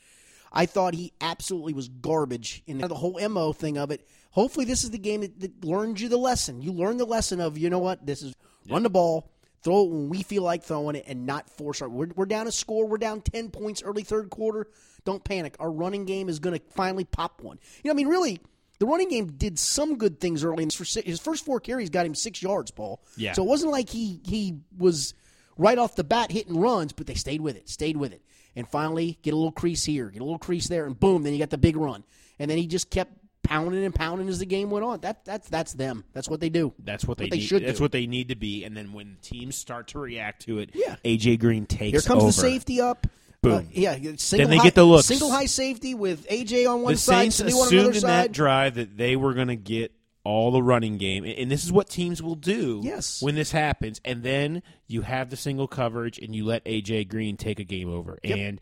I thought he absolutely was garbage in the whole mo thing of it. Hopefully, this is the game that, that learns you the lesson. You learned the lesson of you know what this is. Run the ball, throw it when we feel like throwing it, and not force our. We're, we're down a score. We're down ten points early third quarter. Don't panic. Our running game is going to finally pop one. You know, I mean, really. The running game did some good things early. His first four carries got him six yards, Paul. Yeah. So it wasn't like he he was right off the bat hitting runs, but they stayed with it, stayed with it, and finally get a little crease here, get a little crease there, and boom, then you got the big run, and then he just kept pounding and pounding as the game went on. That that's that's them. That's what they do. That's what they, they need. should That's do. what they need to be. And then when teams start to react to it, Yeah. AJ Green takes Here comes over. the safety up. Boom. Uh, yeah, single they high, get the looks. Single high safety with AJ on one the side, Saints assumed in side. that drive that they were going to get all the running game, and this is what teams will do. Yes. when this happens, and then you have the single coverage, and you let AJ Green take a game over, and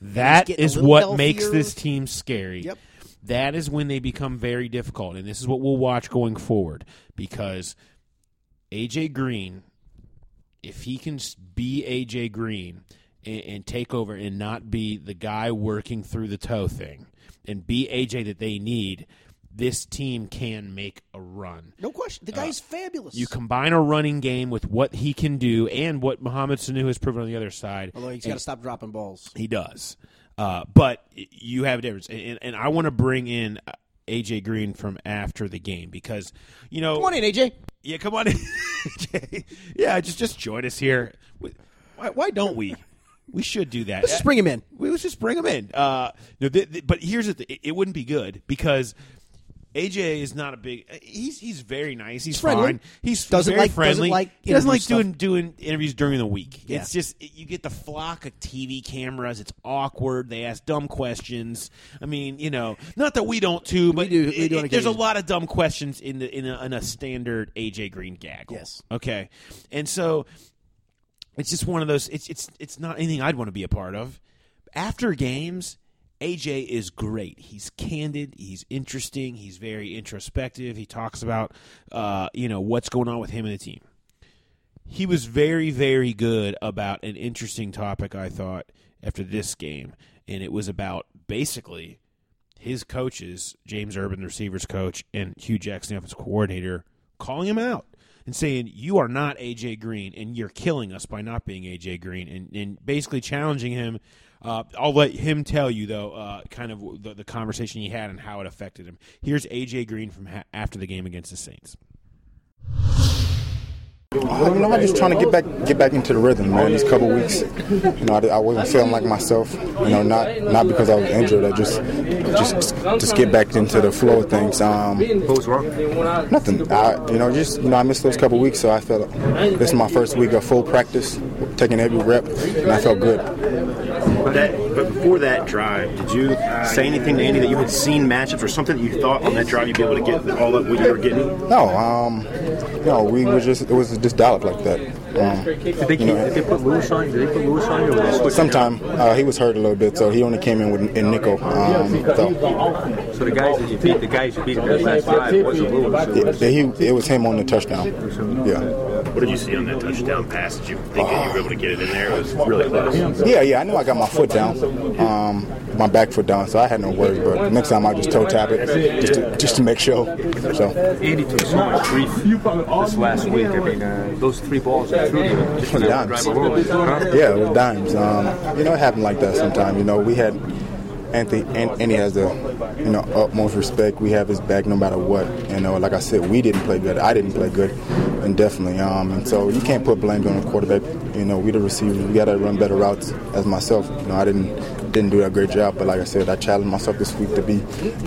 that is getting a is little what makes this team scary. Yep. That is when they become very difficult, and this is what we'll watch going forward because AJ Green, if he can be AJ Green and, and take over and not be the guy working through the toe thing and be AJ that they need, this team can make a run. no question, the guy's fabulous. Uh, You combine a running game with what he can do and what Mohamed Sanu has proven on the other side. Although he's got to stop dropping balls. he does. Uh, but you have a difference. And, and I want to bring in uh, AJ Green from after the game because, you know. Come on in, AJ. Yeah, come on in. AJ. yeah, just just join us here. Why, why don't we? We should do that. Let's just bring him in. We let's just bring him in. Uh, no, th- th- but here's the thing: it, it wouldn't be good because AJ is not a big. Uh, he's he's very nice. He's, friendly. fine. He's Doesn't very like- doesn't friendly. like he doesn't like stuff. doing doing interviews during the week. Yeah. It's just you get the flock of TV cameras. It's awkward. They ask dumb questions. I mean, you know, not that we don't too, but do- we do it- there's a lot of dumb questions in the in a, in a standard AJ Green gaggle. Yes. Okay, and so it's just one of those. It's it's it's not anything I'd want to be a part of. After games, AJ is great. He's candid. He's interesting. He's very introspective. He talks about uh, you know what's going on with him and the team. He was very very good about an interesting topic. I thought after this game, and it was about basically his coaches, James Urban, the receivers coach, and Hue Jackson, the offensive coordinator, calling him out and saying, You are not AJ Green, and you're killing us by not being AJ Green, and, and basically challenging him. Uh, I'll let him tell you, though, uh, kind of the, the conversation he had and how it affected him. Here's AJ Green from ha- after the game against the Saints. Uh, you know, I'm just trying to get back, get back into the rhythm, man. These couple weeks, you know, I, I wasn't feeling like myself. You know, not not because I was injured. I just, just, just get back into the flow of things. Um, What was wrong? nothing. I, you know, just you know, I missed those couple weeks, so I felt this is my first week of full practice, taking every rep, and I felt good. But, that, but before that drive, did you say anything to Andy that you had seen matchups or something that you thought on that drive you'd be able to get all of what you were getting? No, um, no, we were just it was just dialed like that. Um, Did they, you know, did they put Lewis on? Did they put Lewis on? Or did they sometime uh, he was hurt a little bit, so he only came in with in nickel. Um, so. So the guys that you beat, the guys you beat in that last drive wasn't Lewis. It was- Yeah, he, it was him on the touchdown. Yeah. What did you see on that touchdown pass? Did you think that you were able to get it in there? It was really close. Yeah, yeah, I knew I got my foot down, um, my back foot down, so I had no worries. But next time I just toe tap it, just to, just to make sure. So Andy took so much grief this last week. I mean, uh, those three balls that threw him just Was to dimes. drive a little bit. Huh? yeah, it was dimes. Um, you know, it happened like that sometimes. You know, we had Anthony, An- Andy has the you know utmost respect. We have his back no matter what. You know, like I said, we didn't play good. I didn't play good, and definitely. Um, and so you can't put blame on the quarterback. You know, we the receivers. We got to run better routes. As myself, you know, I didn't didn't do a great job. But like I said, I challenged myself this week to be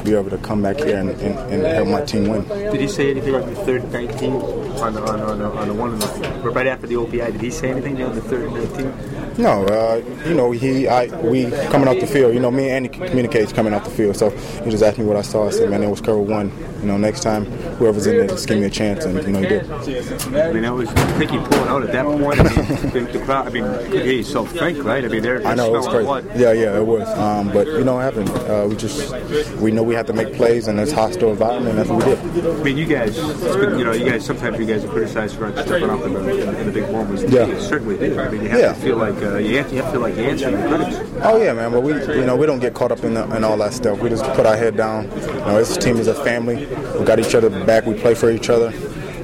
be able to come back here and, and, and help my team win. Did he say anything about the third 19 on the, on, on, on the one in the, right after the OPI? Did he say anything on the third and 19? No, uh, you know, he, I, we coming off the field. You know, me and Andy communicates coming off the field. So he just asked me what I saw. I said, man, it was cover one. You know, next time whoever's in there, just give me a chance, and you know, he did. I mean, that was I think he pulled out at that point. I mean, the, the crowd. I mean, you could hear yourself right? I mean, they're, I know it was crazy. blood. Yeah, yeah, it was. Um, but you know, what happened. Uh, we just we know we have to make plays in this hostile environment. and That's what we did. I mean, you guys, you know, you guys. Sometimes you guys are criticized for not stepping up in the, in, in the big moments. Yeah. You certainly did. I mean, you have Yeah. to feel like uh, you, have, you have to feel like you're answering your critics. Oh yeah, man. But we, you know, we don't get caught up in, the, in all that stuff. We just put our head down. You know, this team is a family. We got each other back. We play for each other.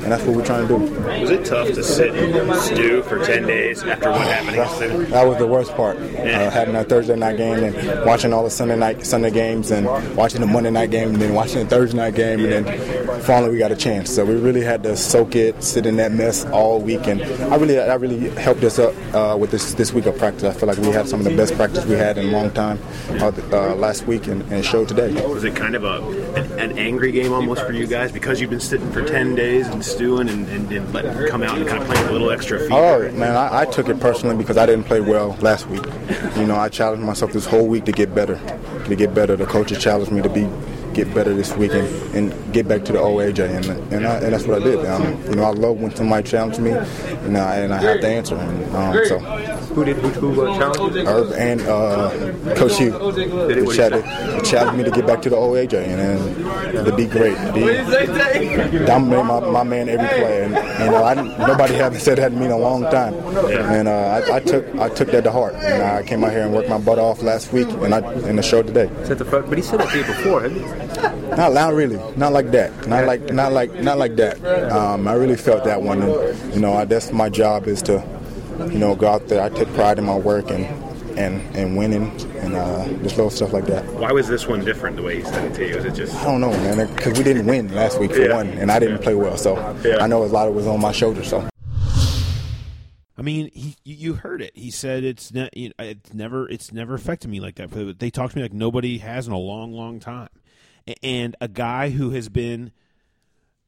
And that's what we're trying to do. Was it tough to sit and stew for 10 days after what happened them? That was the worst part. Uh, having that Thursday night game and watching all the Sunday night Sunday games and watching the Monday night game and then watching the Thursday night game and then finally we got a chance. So we really had to soak it, sit in that mess all week, and I really that really helped us up uh, with this this week of practice. I feel like we had some of the best practice we had in a long time uh, uh, last week and, and showed today. Was it kind of a an, an angry game almost for you guys because you've been sitting for 10 days and stewing and, and, and come out and kind of playing a little extra feet? Oh man, I, I took it personally because I didn't play well last week. You know, I challenged myself this whole week to get better, to get better. The coaches challenged me to be get better this week and, and get back to the old AJ, and and, I, and that's what I did. Um, you know, I love when somebody challenges me, and I, and I have to answer. And um, so. Who did who, who uh, challenged you? Urban uh, Coach Hue Did it- what they challenged, challenged me to get back to the old AJ and, and to be great, be, dominate my, my man every play. And you know, I nobody haven't said that to me in a long time. And uh, I, I took I took that to heart. And I came out here and worked my butt off last week, and I in the show today. Said the front, but he said that to you before, hadn't? Not loud, really. Not like that. Not like not like not like that. Um, I really felt that one. And, you know, I, that's my job is to, you know, go out there. I take pride in my work and and and winning and uh, just little stuff like that. Why was this one different the way he said it to you? Was it just. I don't know, man, because we didn't win last week for Yeah. one, and I didn't play well. So Yeah. I know a lot of it was on my shoulders. So. I mean, he you you heard it. He said it's ne- you it's never it's never affected me like that. They talked to me like nobody has in a long, long time. And a guy who has been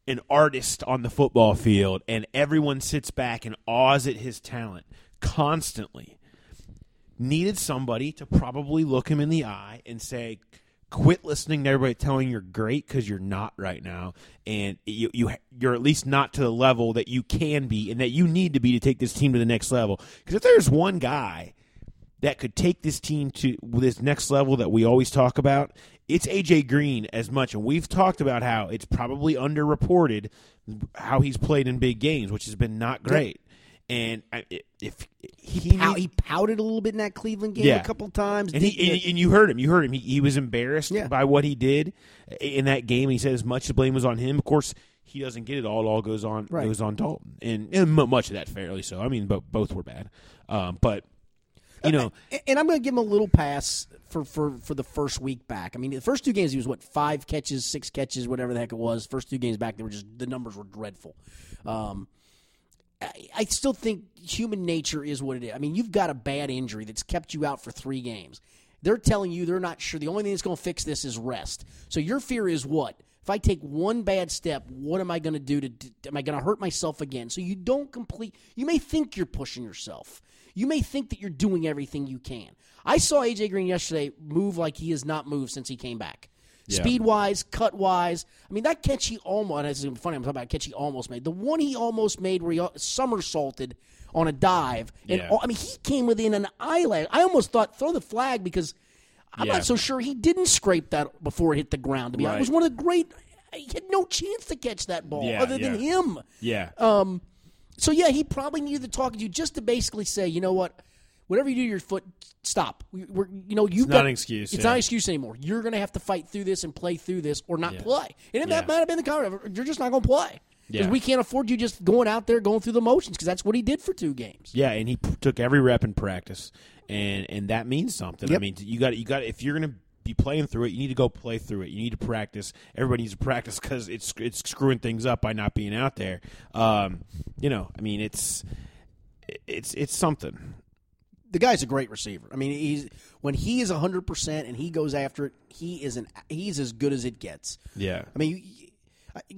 an artist on the football field, and everyone sits back and awes at his talent constantly. Needed somebody to probably look him in the eye and say, "Quit listening to everybody telling you're great because you're not right now, and you you you're at least not to the level that you can be and that you need to be to take this team to the next level." Because if there's one guy that could take this team to this next level that we always talk about, it's AJ Green as much. And we've talked about how it's probably underreported how he's played in big games, which has been not great. And I- if he Pout- he pouted a little bit in that Cleveland game Yeah. a couple times. and, he, and, and you heard him. You heard him. He, he was embarrassed Yeah. by what he did in that game. He said as much the blame was on him. Of course, he doesn't get it all. It all goes on Right. goes on Dalton, and, and much of that fairly so. I mean, both both were bad. Um, but you know, And- I'm going to give him a little pass for, for, for the first week back. I mean, the first two games he was what five catches, six catches, whatever the heck it was. First two games back, they were just the numbers were dreadful. Um, I, I still think human nature is what it is. I mean, you've got a bad injury that's kept you out for three games. They're telling you they're not sure. The only thing that's going to fix this is rest. So your fear is what? If I take one bad step, what am I going to do to? Am I going to hurt myself again? So you don't complete. You may think you're pushing yourself. You may think that you're doing everything you can. I saw AJ Green yesterday move like he has not moved since he came back. Speed wise, cut wise. I mean, that catch he almost, is funny, I'm talking about a catch he almost made. The one he almost made where he somersaulted on a dive. And Yeah. all- I mean, he came within an eyelash. I almost thought throw the flag because I'm Yeah. not so sure he didn't scrape that before it hit the ground. To be honest, it was one of the great. He had no chance to catch that ball Yeah, other than him. yeah, um, So yeah, he probably needed to talk to you just to basically say, you know what, whatever you do to your foot, stop. We, we're, you know, you've It's not got an excuse, It's yeah. not an excuse anymore. You're going to have to fight through this and play through this, or not Yeah. play. And that might have been the comment. you're just not going to play because Yeah. we can't afford you just going out there going through the motions because that's what he did for two games. yeah. And he p- took every rep in practice, and and that means something. I mean, you got you got if you're gonna be playing through it, you need to go play through it. You need to practice. Everybody needs to practice because it's it's screwing things up by not being out there. Um, you know, I mean, it's it's it's something. the guy's a great receiver. I mean, he's when he is hundred percent and he goes after it, he is an he's as good as it gets. Yeah. I mean, you,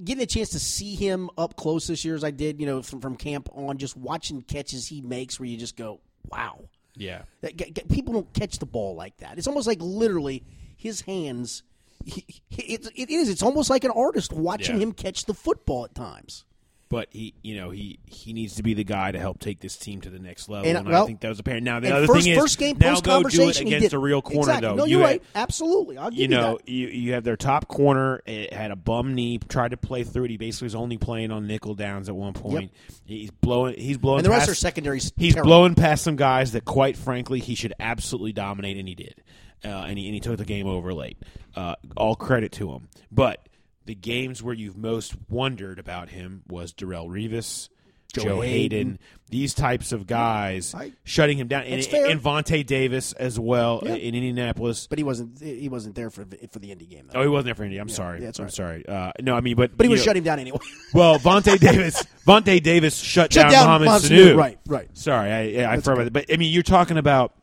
getting a chance to see him up close this year as I did, you know, from, from camp on, just watching catches he makes, where you just go, wow. Yeah. That- g- g- People don't catch the ball like that. It's almost like literally his hands. He, it, it is. It's almost like an artist watching Yeah. him catch the football at times. But he, you know, he he needs to be the guy to help take this team to the next level, And, and, well, I think that was apparent. Now the other first, thing is, first game now post go do it conversation, against a real corner, exactly. though. No, You you're had- right. Absolutely, I'll give you know, that. you you have their top corner it had a bum knee, tried to play through it. He basically was only playing on nickel downs at one point. He's blowing. He's blowing. And the rest past, of their secondary's He's terrible. blowing past some guys that, quite frankly, he should absolutely dominate, and he did. Uh, and he and he took the game over late. Uh, all credit to him, but. The games where you've most wondered about him was Darrelle Revis, Joe, Joe Haden. Haden. these types of guys I- shutting him down, and, fair. and Vontae Davis as well Yeah. in Indianapolis. But he wasn't. He wasn't there for for the Indy game though. Oh, he wasn't there for Indy. I'm sorry. yeah, that's I'm sorry. Uh, no, I mean, but but he was know- shutting down anyway. Well, Vontae Davis, Vontae Davis shut, Shut down, down Mohamed Sanu. Right, right. Sorry, I, yeah, I forgot okay. But I mean, you're talking about,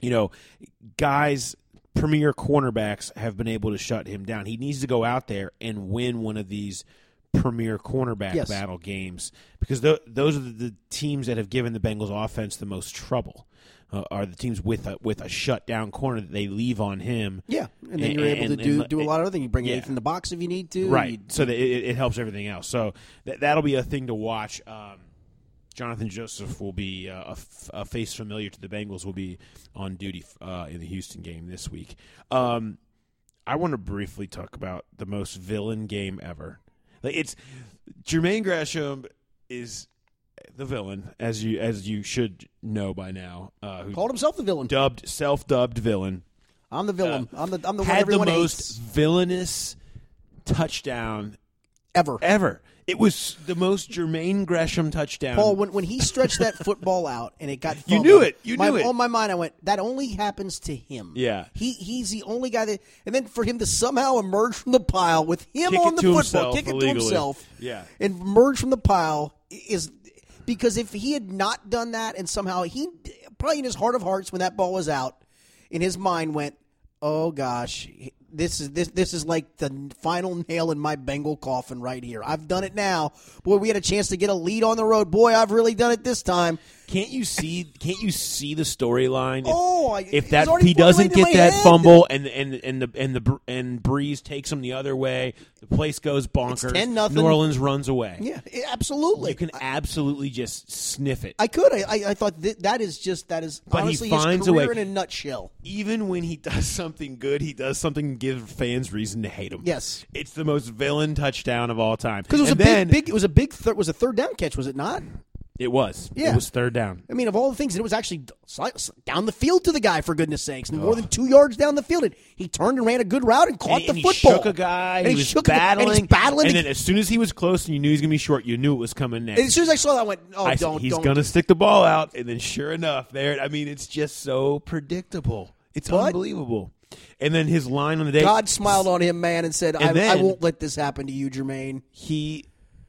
you know, guys, premier cornerbacks have been able to shut him down. He needs to go out there and win one of these premier cornerback Yes. battle games because th- those are the, teams that have given the Bengals offense the most trouble. Uh, are the teams with a with a shut down corner that they leave on him? Yeah, and then And- you're able and- to do and- do a lot of other things. You bring yeah. eighth in the box if you need to. right You- so that it, it helps everything else so that, that'll be a thing to watch um, jonathan joseph will be uh, a, f- a face familiar to the bengals will be on duty uh, in the houston game this week um, i want to briefly talk about the most villain game ever like it's jermaine gresham is the villain as you as you should know by now uh, who called himself the villain. dubbed self-dubbed villain I'm the villain. I'm the I'm the one had the most hates villainous touchdown ever. ever. It was the most Jermaine Gresham touchdown. Paul, when, when he stretched that football out and it got You knew it. You my- knew it. On my mind, I went, that only happens to him. Yeah. He he's the only guy that, and then for him to somehow emerge from the pile with him Kick on the football, himself kick it illegally. to himself, Yeah. and emerge from the pile is because if he had not done that and somehow he probably in his heart of hearts when that ball was out, in his mind went, oh gosh. This is this this is like the final nail in my Bengal coffin right here. I've done it now. Boy, we had a chance to get a lead on the road. Boy, I've really done it this time. Can't you see? Can't you see the storyline? If, Oh, I- if that he doesn't get that head. fumble and and and the and the and Brees takes him the other way, the place goes bonkers. 10-0. New Orleans runs away. Yeah, absolutely. you can absolutely just sniff it. I could. I, I, I thought that, that is just that is But he honestly finds his a career way- in a nutshell. even when he does something good, he does something to give fans reason to hate him. Yes. it's the most villain touchdown of all time. Because it was And a then- big, big. It was a big. Thir- was a third down catch, was it not? It was. Yeah. It was third down. I mean, of all the things, it was actually down the field to the guy for goodness sakes, and more than two yards down the field. And he turned and ran a good route and caught and, the and he football. shook a guy. And he, he was battling. and he's battling. And then as soon as he was close and you knew he was going to be short, you knew it was coming next. and as soon as I saw that, I went, "Oh, I don't, he's going to stick the ball out. And then sure enough, there. I mean, it's just so predictable. It's But- unbelievable. And then his line on the day. God smiled on him, man, and said, I, And "I then- won't let this happen to you, Jermaine." he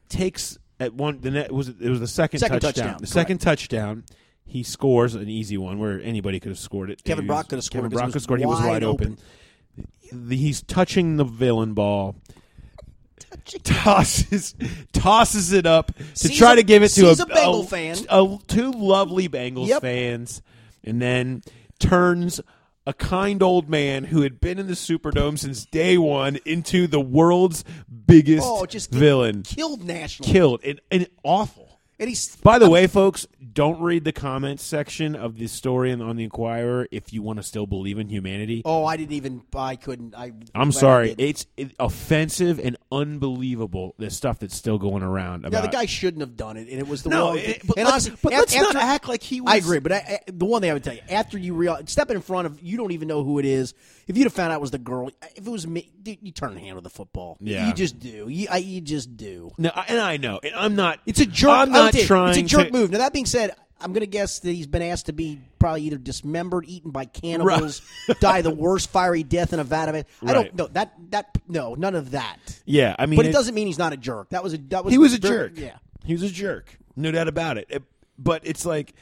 takes at one the net was it was the second, Second touchdown. touchdown, The second touchdown, he scores an easy one where anybody could have scored it. Kevin Brock could have scored Kevin Brock could have scored. He was wide wide open. He's touching the villain ball. Tosses tosses it up to Sees try a- to give it to a, a Bengal fan. a- two lovely Bengals Yep. fans, and then turns a kind old man who had been in the Superdome since day one into the world's biggest Oh, just villain killed nationally, killed and, and awful. And he's By the way, folks, don't read the comments section of the story on, the Enquirer if you want to still believe in humanity. Oh, I didn't even. I couldn't. I. I'm glad I sorry, it's it, offensive and unbelievable. The stuff that's still going around about. the guy shouldn't have done it, and it was the No, wrong. it- but and let's- honestly, but let's not after- act like he I agree, but I, I, the one thing I would tell you after you real step in front of you don't even know who it is. If you'd have found out it was the girl, if it was me, dude, you turn and handle of the football. Yeah. you just do. You, I, you just do. no, and I know, and I'm not. It's a jerk. I'm would not you, trying. It's a jerk to, move. Now that being said. I'm going to guess that he's been asked to be probably either dismembered, eaten by cannibals, die the worst fiery death in a vat of it. I Right. don't know that that no none of that. Yeah, I mean, But it, doesn't mean he's not a jerk. That was a that was he was a very- jerk. Yeah. he was a jerk, no doubt about it. It- But it's like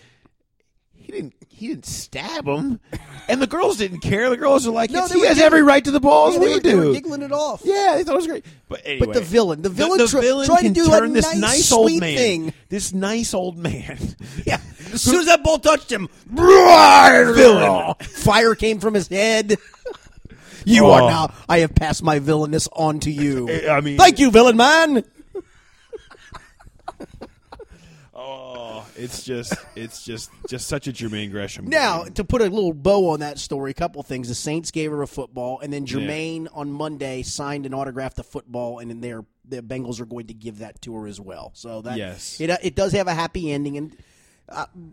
he didn't. He didn't stab him, and the girls didn't care. The girls are like, No, "Yes, they he were has giggling- every right to the balls. Yeah, they we were- do. they were giggling it off. Yeah, they thought it was great. But anyway, But the villain- the villain the, tr- villain tried to can do a turn this nice, nice old sweet man, thing. this nice old man. Yeah. As soon as that ball touched him, Villain. Fire came from his head. You Oh. are now. I have passed my villainous on to you. I mean- thank you, villain man. Oh, it's just, it's just, just such a Jermaine Gresham. Now, game. to put a little bow on that story, a couple things. The Saints gave her a football, and then Jermaine on Monday signed and autographed the football, and then their the Bengals are going to give that to her as well. So that Yes. it uh, it does have a happy ending, and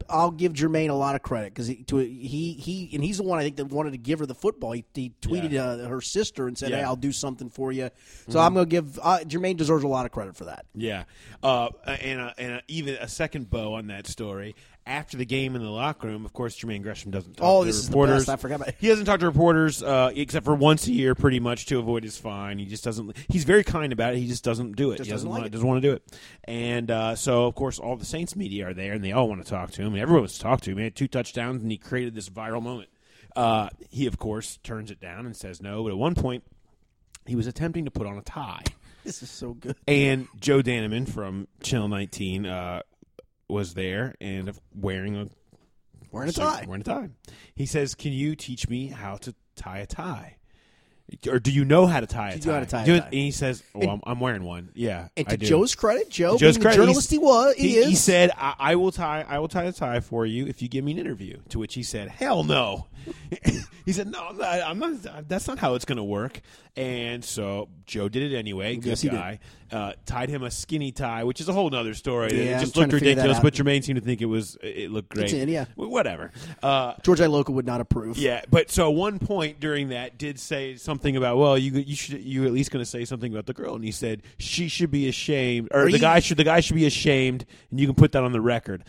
I'll give Jermaine a lot of credit because he, to he he and he's the one I think that wanted to give her the football. He, he tweeted uh, her sister and said, Yeah. "Hey, I'll do something for you." So Mhm. I'm going to give uh, Jermaine deserves a lot of credit for that. Yeah, uh, and uh, and uh, even a second bow on that story. After the game in the locker room, of course, Jermaine Gresham doesn't talk Oh, to this is the reporters. best. I forgot about it. He doesn't talk to reporters uh, except for once a year, pretty much to avoid his fine. He just doesn't. He's very kind about it. He just doesn't do it. Just he doesn't, doesn't like want, it. doesn't want to do it. And uh, so, of course, all the Saints media are there, and they all want to talk to him. Everyone wants to talk to him. He had two touchdowns, and he created this viral moment. Uh, he, of course, turns it down and says no. But at one point, he was attempting to put on a tie. This is so good. And Joe Danneman from Channel 19 uh, was there and wearing a Wearing a so- tie. Wearing a tie. He says, "Can you teach me how to tie a tie?" Or do you know how to tie a tie? you know to tie a tie? And he says, "Oh, And- I'm, I'm wearing one." Yeah, And to. Joe's credit, Joe, Joe's credit, journalist he was, he he, is. said, I, "I will tie. I will tie a tie for you if you give me an interview." To which he said, "Hell no." he said, "No, I'm not, I'm not. That's not how it's going to work." And so Joe did it anyway. Good Yes, guy. Uh, tied him a skinny tie, which is a whole other story. Yeah, it just looked to figure that ridiculous, but Jermaine seemed to think it was. It looked great. In, yeah. Whatever. Uh, George Iloka would not approve. yeah, but so one point during that did say something about well, you you should you at least going to say something about the girl, and he said she should be ashamed, or Are the you- guy should the guy should be ashamed, and you can put that on the record.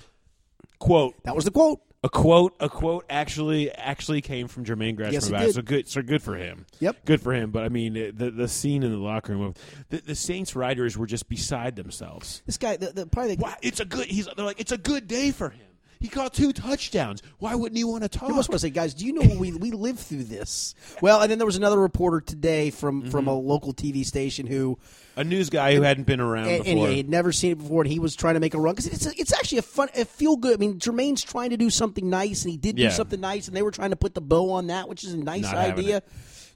Quote. That was the quote. A quote. A quote actually actually came from Jermaine Gresham Yes, about it. So good. So good for him. Yep. Good for him. But I mean, the the scene in the locker room of the, the Saints writers were just beside themselves. This guy, the, the probably the, Wow, it's a good. He's they're like it's a good day for him. He caught two touchdowns. Why wouldn't he want to talk? You must want to say, guys, do you know we we lived through this? Well, and then there was another reporter today from mm-hmm. from a local TV station who a news guy who hadn't been around and, and he had never seen it before, and he was trying to make a run because it's a, it's actually a fun, a feel good. I mean, Jermaine's trying to do something nice, and he did Yeah. do something nice, and they were trying to put the bow on that, which is a nice Not idea.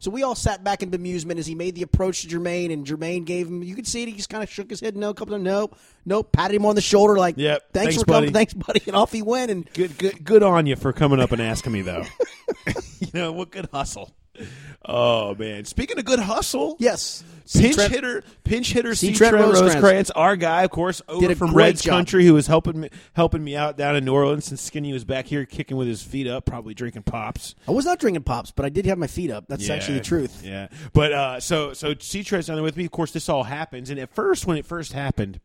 So we all sat back in bemusement as he made the approach to Jermaine, and Jermaine gave him. You could see it. He just kind of shook his head. No, a couple of nope, nope. Patted him on the shoulder, like, Yep, thanks, thanks, for coming, buddy." thanks, buddy, and off he went. And Good, good, good on you for coming up and asking me though. you know what? Good hustle. Oh man! Speaking of good hustle, yes, pinch hitter, pinch hitter, C. Trent Trent, Rosecrans. Rosecrans, our guy, of course, over from Reds job. Country, who was helping me, helping me out down in New Orleans since Skinny was back here kicking with his feet up, probably drinking pops. I was not drinking pops, but I did have my feet up. That's Yeah, actually the truth. Yeah, but uh, so so C. Trent's down there with me. Of course, this all happens, and at first, when it first happened,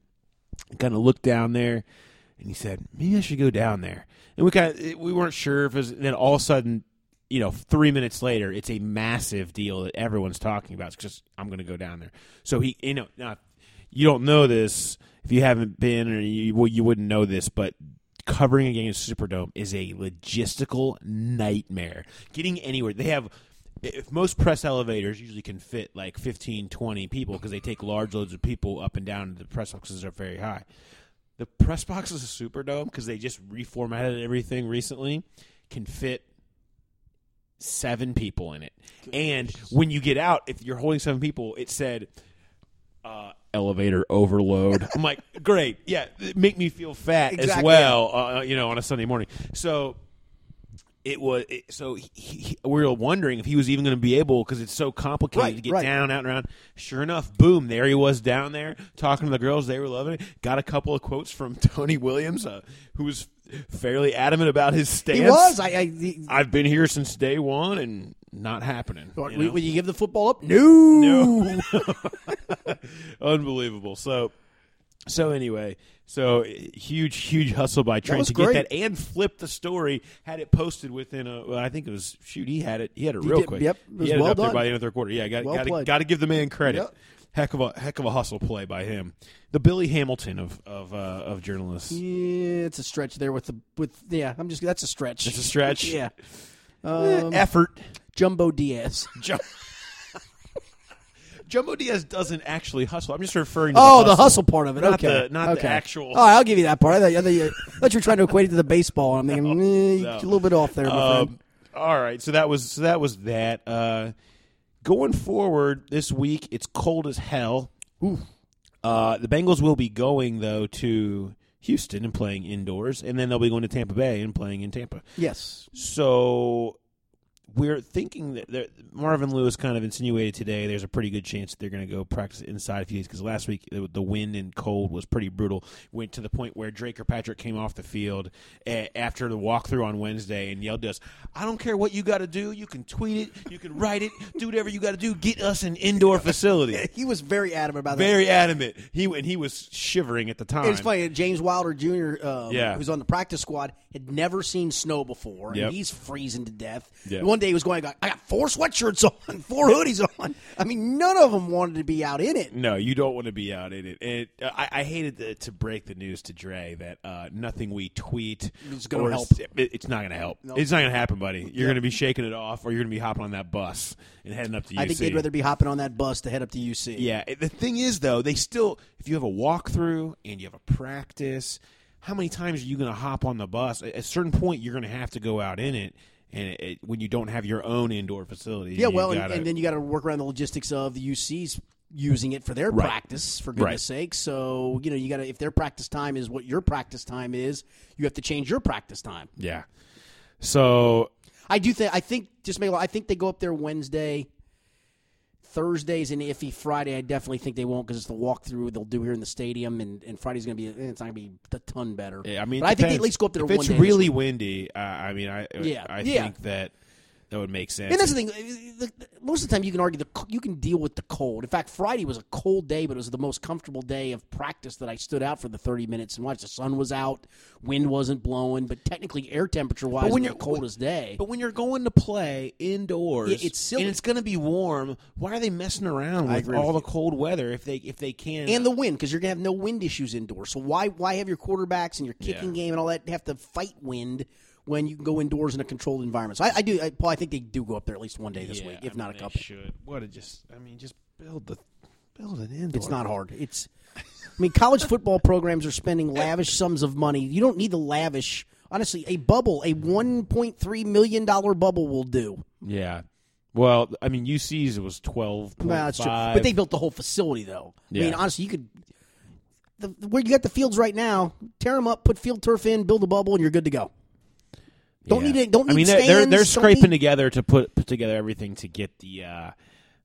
I kind of looked down there, and he said, "Maybe I should go down there." And we kind of we weren't sure if it was. And then all of a sudden, you know, three minutes later, it's a massive deal that everyone's talking about. It's just I'm going to go down there. So he, you know, now you don't know this if you haven't been, or you well, you wouldn't know this, but. Covering a game in Superdome is a logistical nightmare. Getting anywhere, they have if most press elevators usually can fit like 15 20 people because they take large loads of people up and down the press boxes are very high the press boxes of superdome because they just reformatted everything recently can fit seven people in it. And when you get out if you're holding seven people it said uh, elevator overload. I'm like great. Yeah make me feel fat as well uh, you know on a sunday morning. So it was it, so he, he, we were wondering if he was even going to be able because it's so complicated Right, to get right. down out and around. Sure enough boom there he was down there talking to the girls. They were loving it. Got a couple of quotes from tony williams uh, who was fairly adamant about his stance He was. I, I the, i've been here since day one and not happening you know? when you give the football up, no, No. Unbelievable. So, so anyway, so huge, huge hustle by Trent to get that and flip the story. Had it posted within a. Well, I think it was shoot. He had it. He had it He real did- quick. yep, it was he had well it up there by the end of the third quarter. Yeah, got Well got to got to give the man credit. Yep. Heck of a heck of a hustle play by him. The Billy Hamilton of of uh, of journalists. Yeah, it's a stretch there with the with. Yeah, I'm just that's a stretch. It's a stretch. yeah. Eh, Um, effort. Jumbo Diaz. Jum- Jumbo Diaz doesn't actually hustle. I'm just referring to Oh, the the hustle part of it. not okay, the not okay. the actual. All right, I'll give you that part. I thought, you, I thought you were trying to equate it to the baseball. I'm thinking eh, no. a little bit off there, my friend. Um, all right, so that was so that was that. Uh, going forward this week, it's cold as hell. Uh, the Bengals will be going though to Houston and playing indoors, and then they'll be going to Tampa Bay and playing in Tampa. Yes. So we're thinking that Marvin Lewis kind of insinuated today there's a pretty good chance that they're going to go practice inside a few days because last week the, the wind and cold was pretty brutal. Went to the point where Dre Kirkpatrick came off the field after the walkthrough on Wednesday and yelled to us, "I don't care what you got to do. You can tweet it, you can write it, do whatever you got to do. Get us an indoor facility." He was very adamant about that. Very adamant. He and he was shivering at the time. It's funny. James Wilder Jr., um, Yeah. who's on the practice squad, had never seen snow before, Yep. and he's freezing to death. Yep. One day he was going, "I got four sweatshirts on, four hoodies on." I mean, none of them wanted to be out in it. No, you don't want to be out in it. And uh, I, I hated to, to break the news to Dre that uh, nothing we tweet It's gonna help. It, it's not going to help. It's not going to happen, buddy. You're going to be shaking it off, or you're going to be hopping on that bus and heading up to UC. I think they'd rather be hopping on that bus to head up to UC. Yeah. The thing is, though, they still, if you have a walkthrough and you have a practice, how many times are you going to hop on the bus? At a certain point, you're going to have to go out in it. And it, it, when you don't have your own indoor facility, Yeah, well, and, gotta- and then you got to work around the logistics of the UC's using it for their Right. practice. For goodness Right. sake, so you know you got to if their practice time is what your practice time is, you have to change your practice time. yeah. So I do think I think just make I think they go up there Wednesday. Thursday's and iffy. Friday, I definitely think they won't because it's the walkthrough they'll do here in the stadium, and, and Friday's going to be it's not going to be a ton better. Yeah, I mean, but I think they at least go up there If it's really windy, uh, I mean, I Yeah, I yeah. think that that would make sense. And that's the thing. the- the- Most of the time, you can argue the you can deal with the cold. In fact, Friday was a cold day, but it was the most comfortable day of practice that I stood out for the thirty minutes and watched. The sun was out, wind wasn't blowing, but technically, air temperature wise, But when it was you're- the coldest day. But when you're going to play indoors, Yeah, it's silly. and it's going to be warm. Why are they messing around with all with the cold weather if they if they can? and the wind because you're gonna have no wind issues indoors. So why why have your quarterbacks and your kicking Yeah. game and all that have to fight wind when you can go indoors in a controlled environment? So I, I do, I, Paul. I think they do go up there at least one day this Yeah, week, if I not mean, a they couple. Should what a just I mean just build the build an indoor. It's not hard. It's, I mean, college football programs are spending lavish sums of money. You don't need the lavish. Honestly, a bubble, a one point three million dollar bubble will do. Yeah. Well, I mean, UC's it was twelve Well, that's true. But they built the whole facility, though. Yeah. I mean, honestly, you could. The, where you got the fields right now, tear them up, put field turf in, build a bubble, and you're good to go. Don't Yeah. need it. Don't need I mean, they're stands. they're, they're scraping need- together to put put together everything to get the. Uh,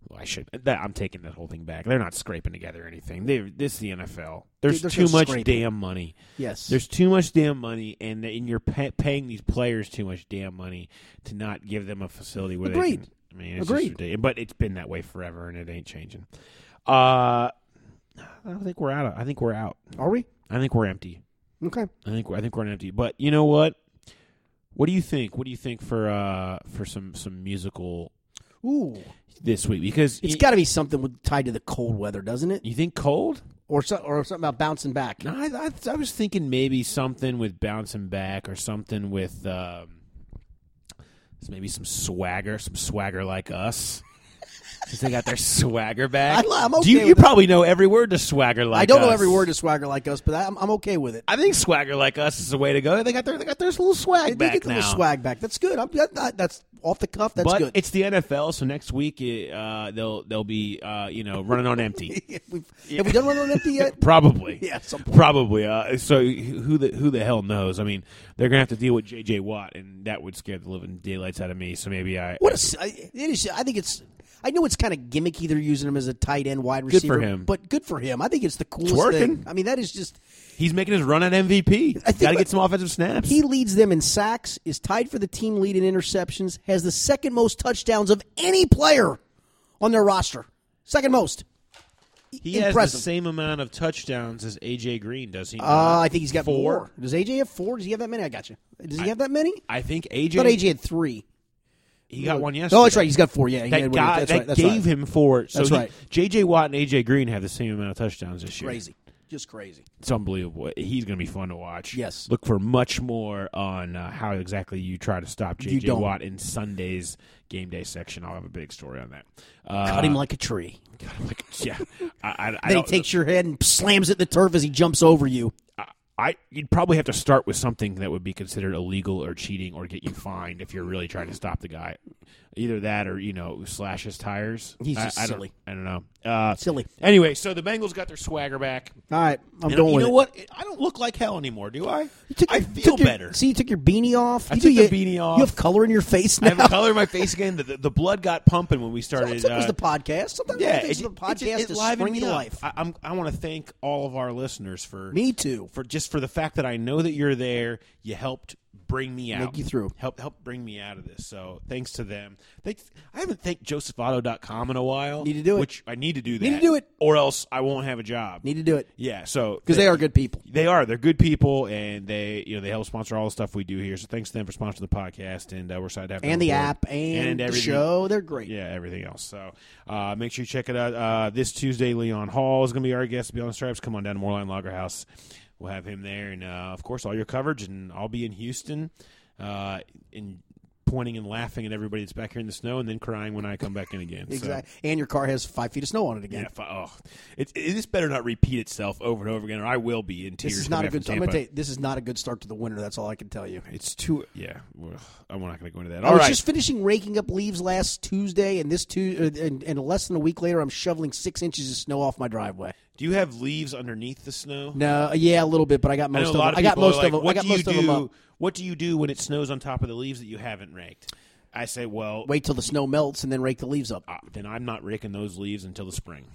well, I should. That, I'm taking that whole thing back. They're not scraping together anything. They this is the NFL. There's There's too much scraping. damn money. Yes. There's too much damn money, and and you're pay, paying these players too much damn money to not give them a facility where they Agreed. can. I mean, it's Agreed. Just ridiculous. But it's been that way forever, and it ain't changing. Uh, I think we're out. Of, I think we're out. Are we I think we're empty. okay? I think I think we're empty. But you know what? What do you think? What do you think for uh for some some musical Ooh, this week? Because it's got to be something with, tied to the cold weather, doesn't it? you think cold? Or so, or something about bouncing back. No, I, I I was thinking maybe something with bouncing back or something with um, maybe some swagger, some swagger like us. Since they got their swagger back. I- I'm Do you, you probably know every word to swagger like I don't know every word to swagger like us, but I'm, I'm okay with it. I think swagger like us is the way to go. They got their they got their little swag They back get the now. little swag back. That's good. I'm, that, that- that's off the cuff. That's but good. it's the NFL, so next week uh, they'll they'll be uh, you know running on empty. We've- we done running on empty yet? Probably, Yeah, probably. Uh, so who the who the hell knows? I mean, they're gonna have to deal with J.J. Watt, and that would scare the living daylights out of me. So maybe I What a I- is. I think it's. I know it's kind of gimmicky. They're using him as a tight end wide receiver. Good for him. but good for him. I think it's the coolest working. thing. I mean, that is just. he's making his run at MVP. I Got to get some offensive snaps. He leads them in sacks. Is tied for the team lead in interceptions. Has the second most touchdowns of any player on their roster. Second most. He has the same amount of touchdowns as AJ Green, does he? Uh. I think he's got four. more. Does AJ have four? Does he have that many? I got you. Does he have that many? I think AJ. thought AJ had three. He got one yesterday. Oh, that's right. He's got four. Yeah, he That had one. guy that's that right. That's gave right. him four. So That's he- right. J.J. Watt and A.J. Green have the same amount of touchdowns this year. crazy, just crazy. It's unbelievable. He's going to be fun to watch. Yes. Look for much more on uh, how exactly you try to stop You J.J. don't. Watt in Sunday's game day section. I'll have a big story on that. Uh, Cut him like a tree. like- yeah. I, I, I Then he don't- takes your head and slams it in the turf as he jumps over you. I you'd probably have to start with something that would be considered illegal or cheating or get you fined if you're really trying to stop the guy. Either that or you know slash his tires. He's I, just I don't- silly. I don't know. Uh, Silly. Anyway, so the Bengals got their swagger back. All right, I'm And going you know it. what? I don't look like hell anymore, do I? You took I your- feel took your- better. See, you took your beanie off. I you took do- the you- beanie off. You have color in your face now. I now. have color in my face again. The, the, the blood got pumping when we started. So it was uh, the podcast. Sometimes yeah, things it, of the podcast it, it is livened spring me life. I, I'm, I want to thank all of our listeners for Me too. for just for the fact that I know that you're there. You helped bring me out, Make you through. help help bring me out of this. So thanks to them. Thanks, I haven't thanked JosephAuto.com in a while. Need to do it. Which I need to do that. Need to do it. or else I won't have a job. Need to do it yeah. So because they are good people. they are. They're good people, and they you know they help sponsor all the stuff we do here. So thanks to them for sponsoring the podcast, and uh, we're excited to have them And the app and, the everything. show, they're great. Yeah, everything else. So uh, make sure you check it out. Uh, this Tuesday, Leon Hall is going to be our guest. Be on the stripes. Come on down to Moerlein Lager House. We'll have him there, and uh, of course, all your coverage. And I'll be in Houston, uh, in pointing and laughing at everybody that's back here in the snow, and then crying when I come back in again. So, Exactly. And your car has five feet of snow on it again. yeah, oh, it, it this better not repeat itself over and over again, or I will be in tears. this is not a good. back I'm gonna tell you, this is not a good start to the winter. That's all I can tell you. It's too. Yeah, well, I'm not going to go into that. I was right. just finishing raking up leaves last Tuesday, and this two, uh, and, and less than a week later, I'm shoveling six inches of snow off my driveway. Do you have leaves underneath the snow? No, yeah, a little bit, but I got I know most a of lot them. of I got most like, of them. I What got do you most of them do? up. What do you do when it snows on top of the leaves that you haven't raked? I say, well, Wait till the snow melts and then rake the leaves up. uh, then I'm not raking those leaves until the spring.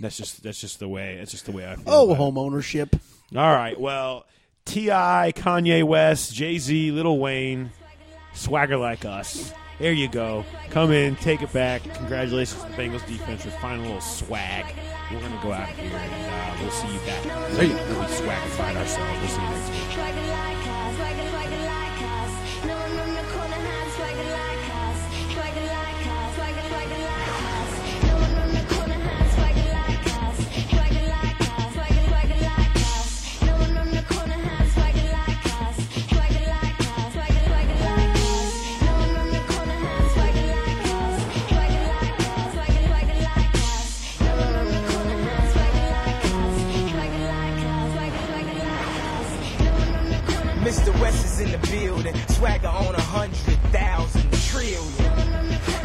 That's just that's just the way. That's just the way I feel. Oh, it. home ownership. All right. Well, T.I., Kanye West, Jay Z, Lil Wayne, swagger like us. There you go. Come in, take it back. Congratulations to the Bengals defense for finding a little swag. We're gonna go out here and uh, we'll see you back. There you go. We'll be swagified ourselves. We'll see you next week. Swagger on a hundred thousand trillion.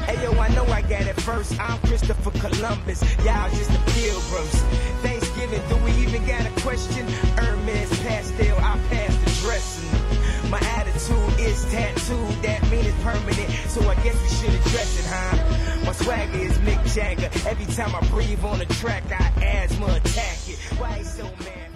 Hey yo, I know I got it first. I'm Christopher Columbus, y'all just the pilgrims. Thanksgiving, do we even got a question? Hermes pastel, I pass the dressing. My attitude is tattooed, that mean it's permanent. So I guess we should address it, huh? My swagger is Mick Jagger. Every time I breathe on the track, I asthma attack it. Why so mad?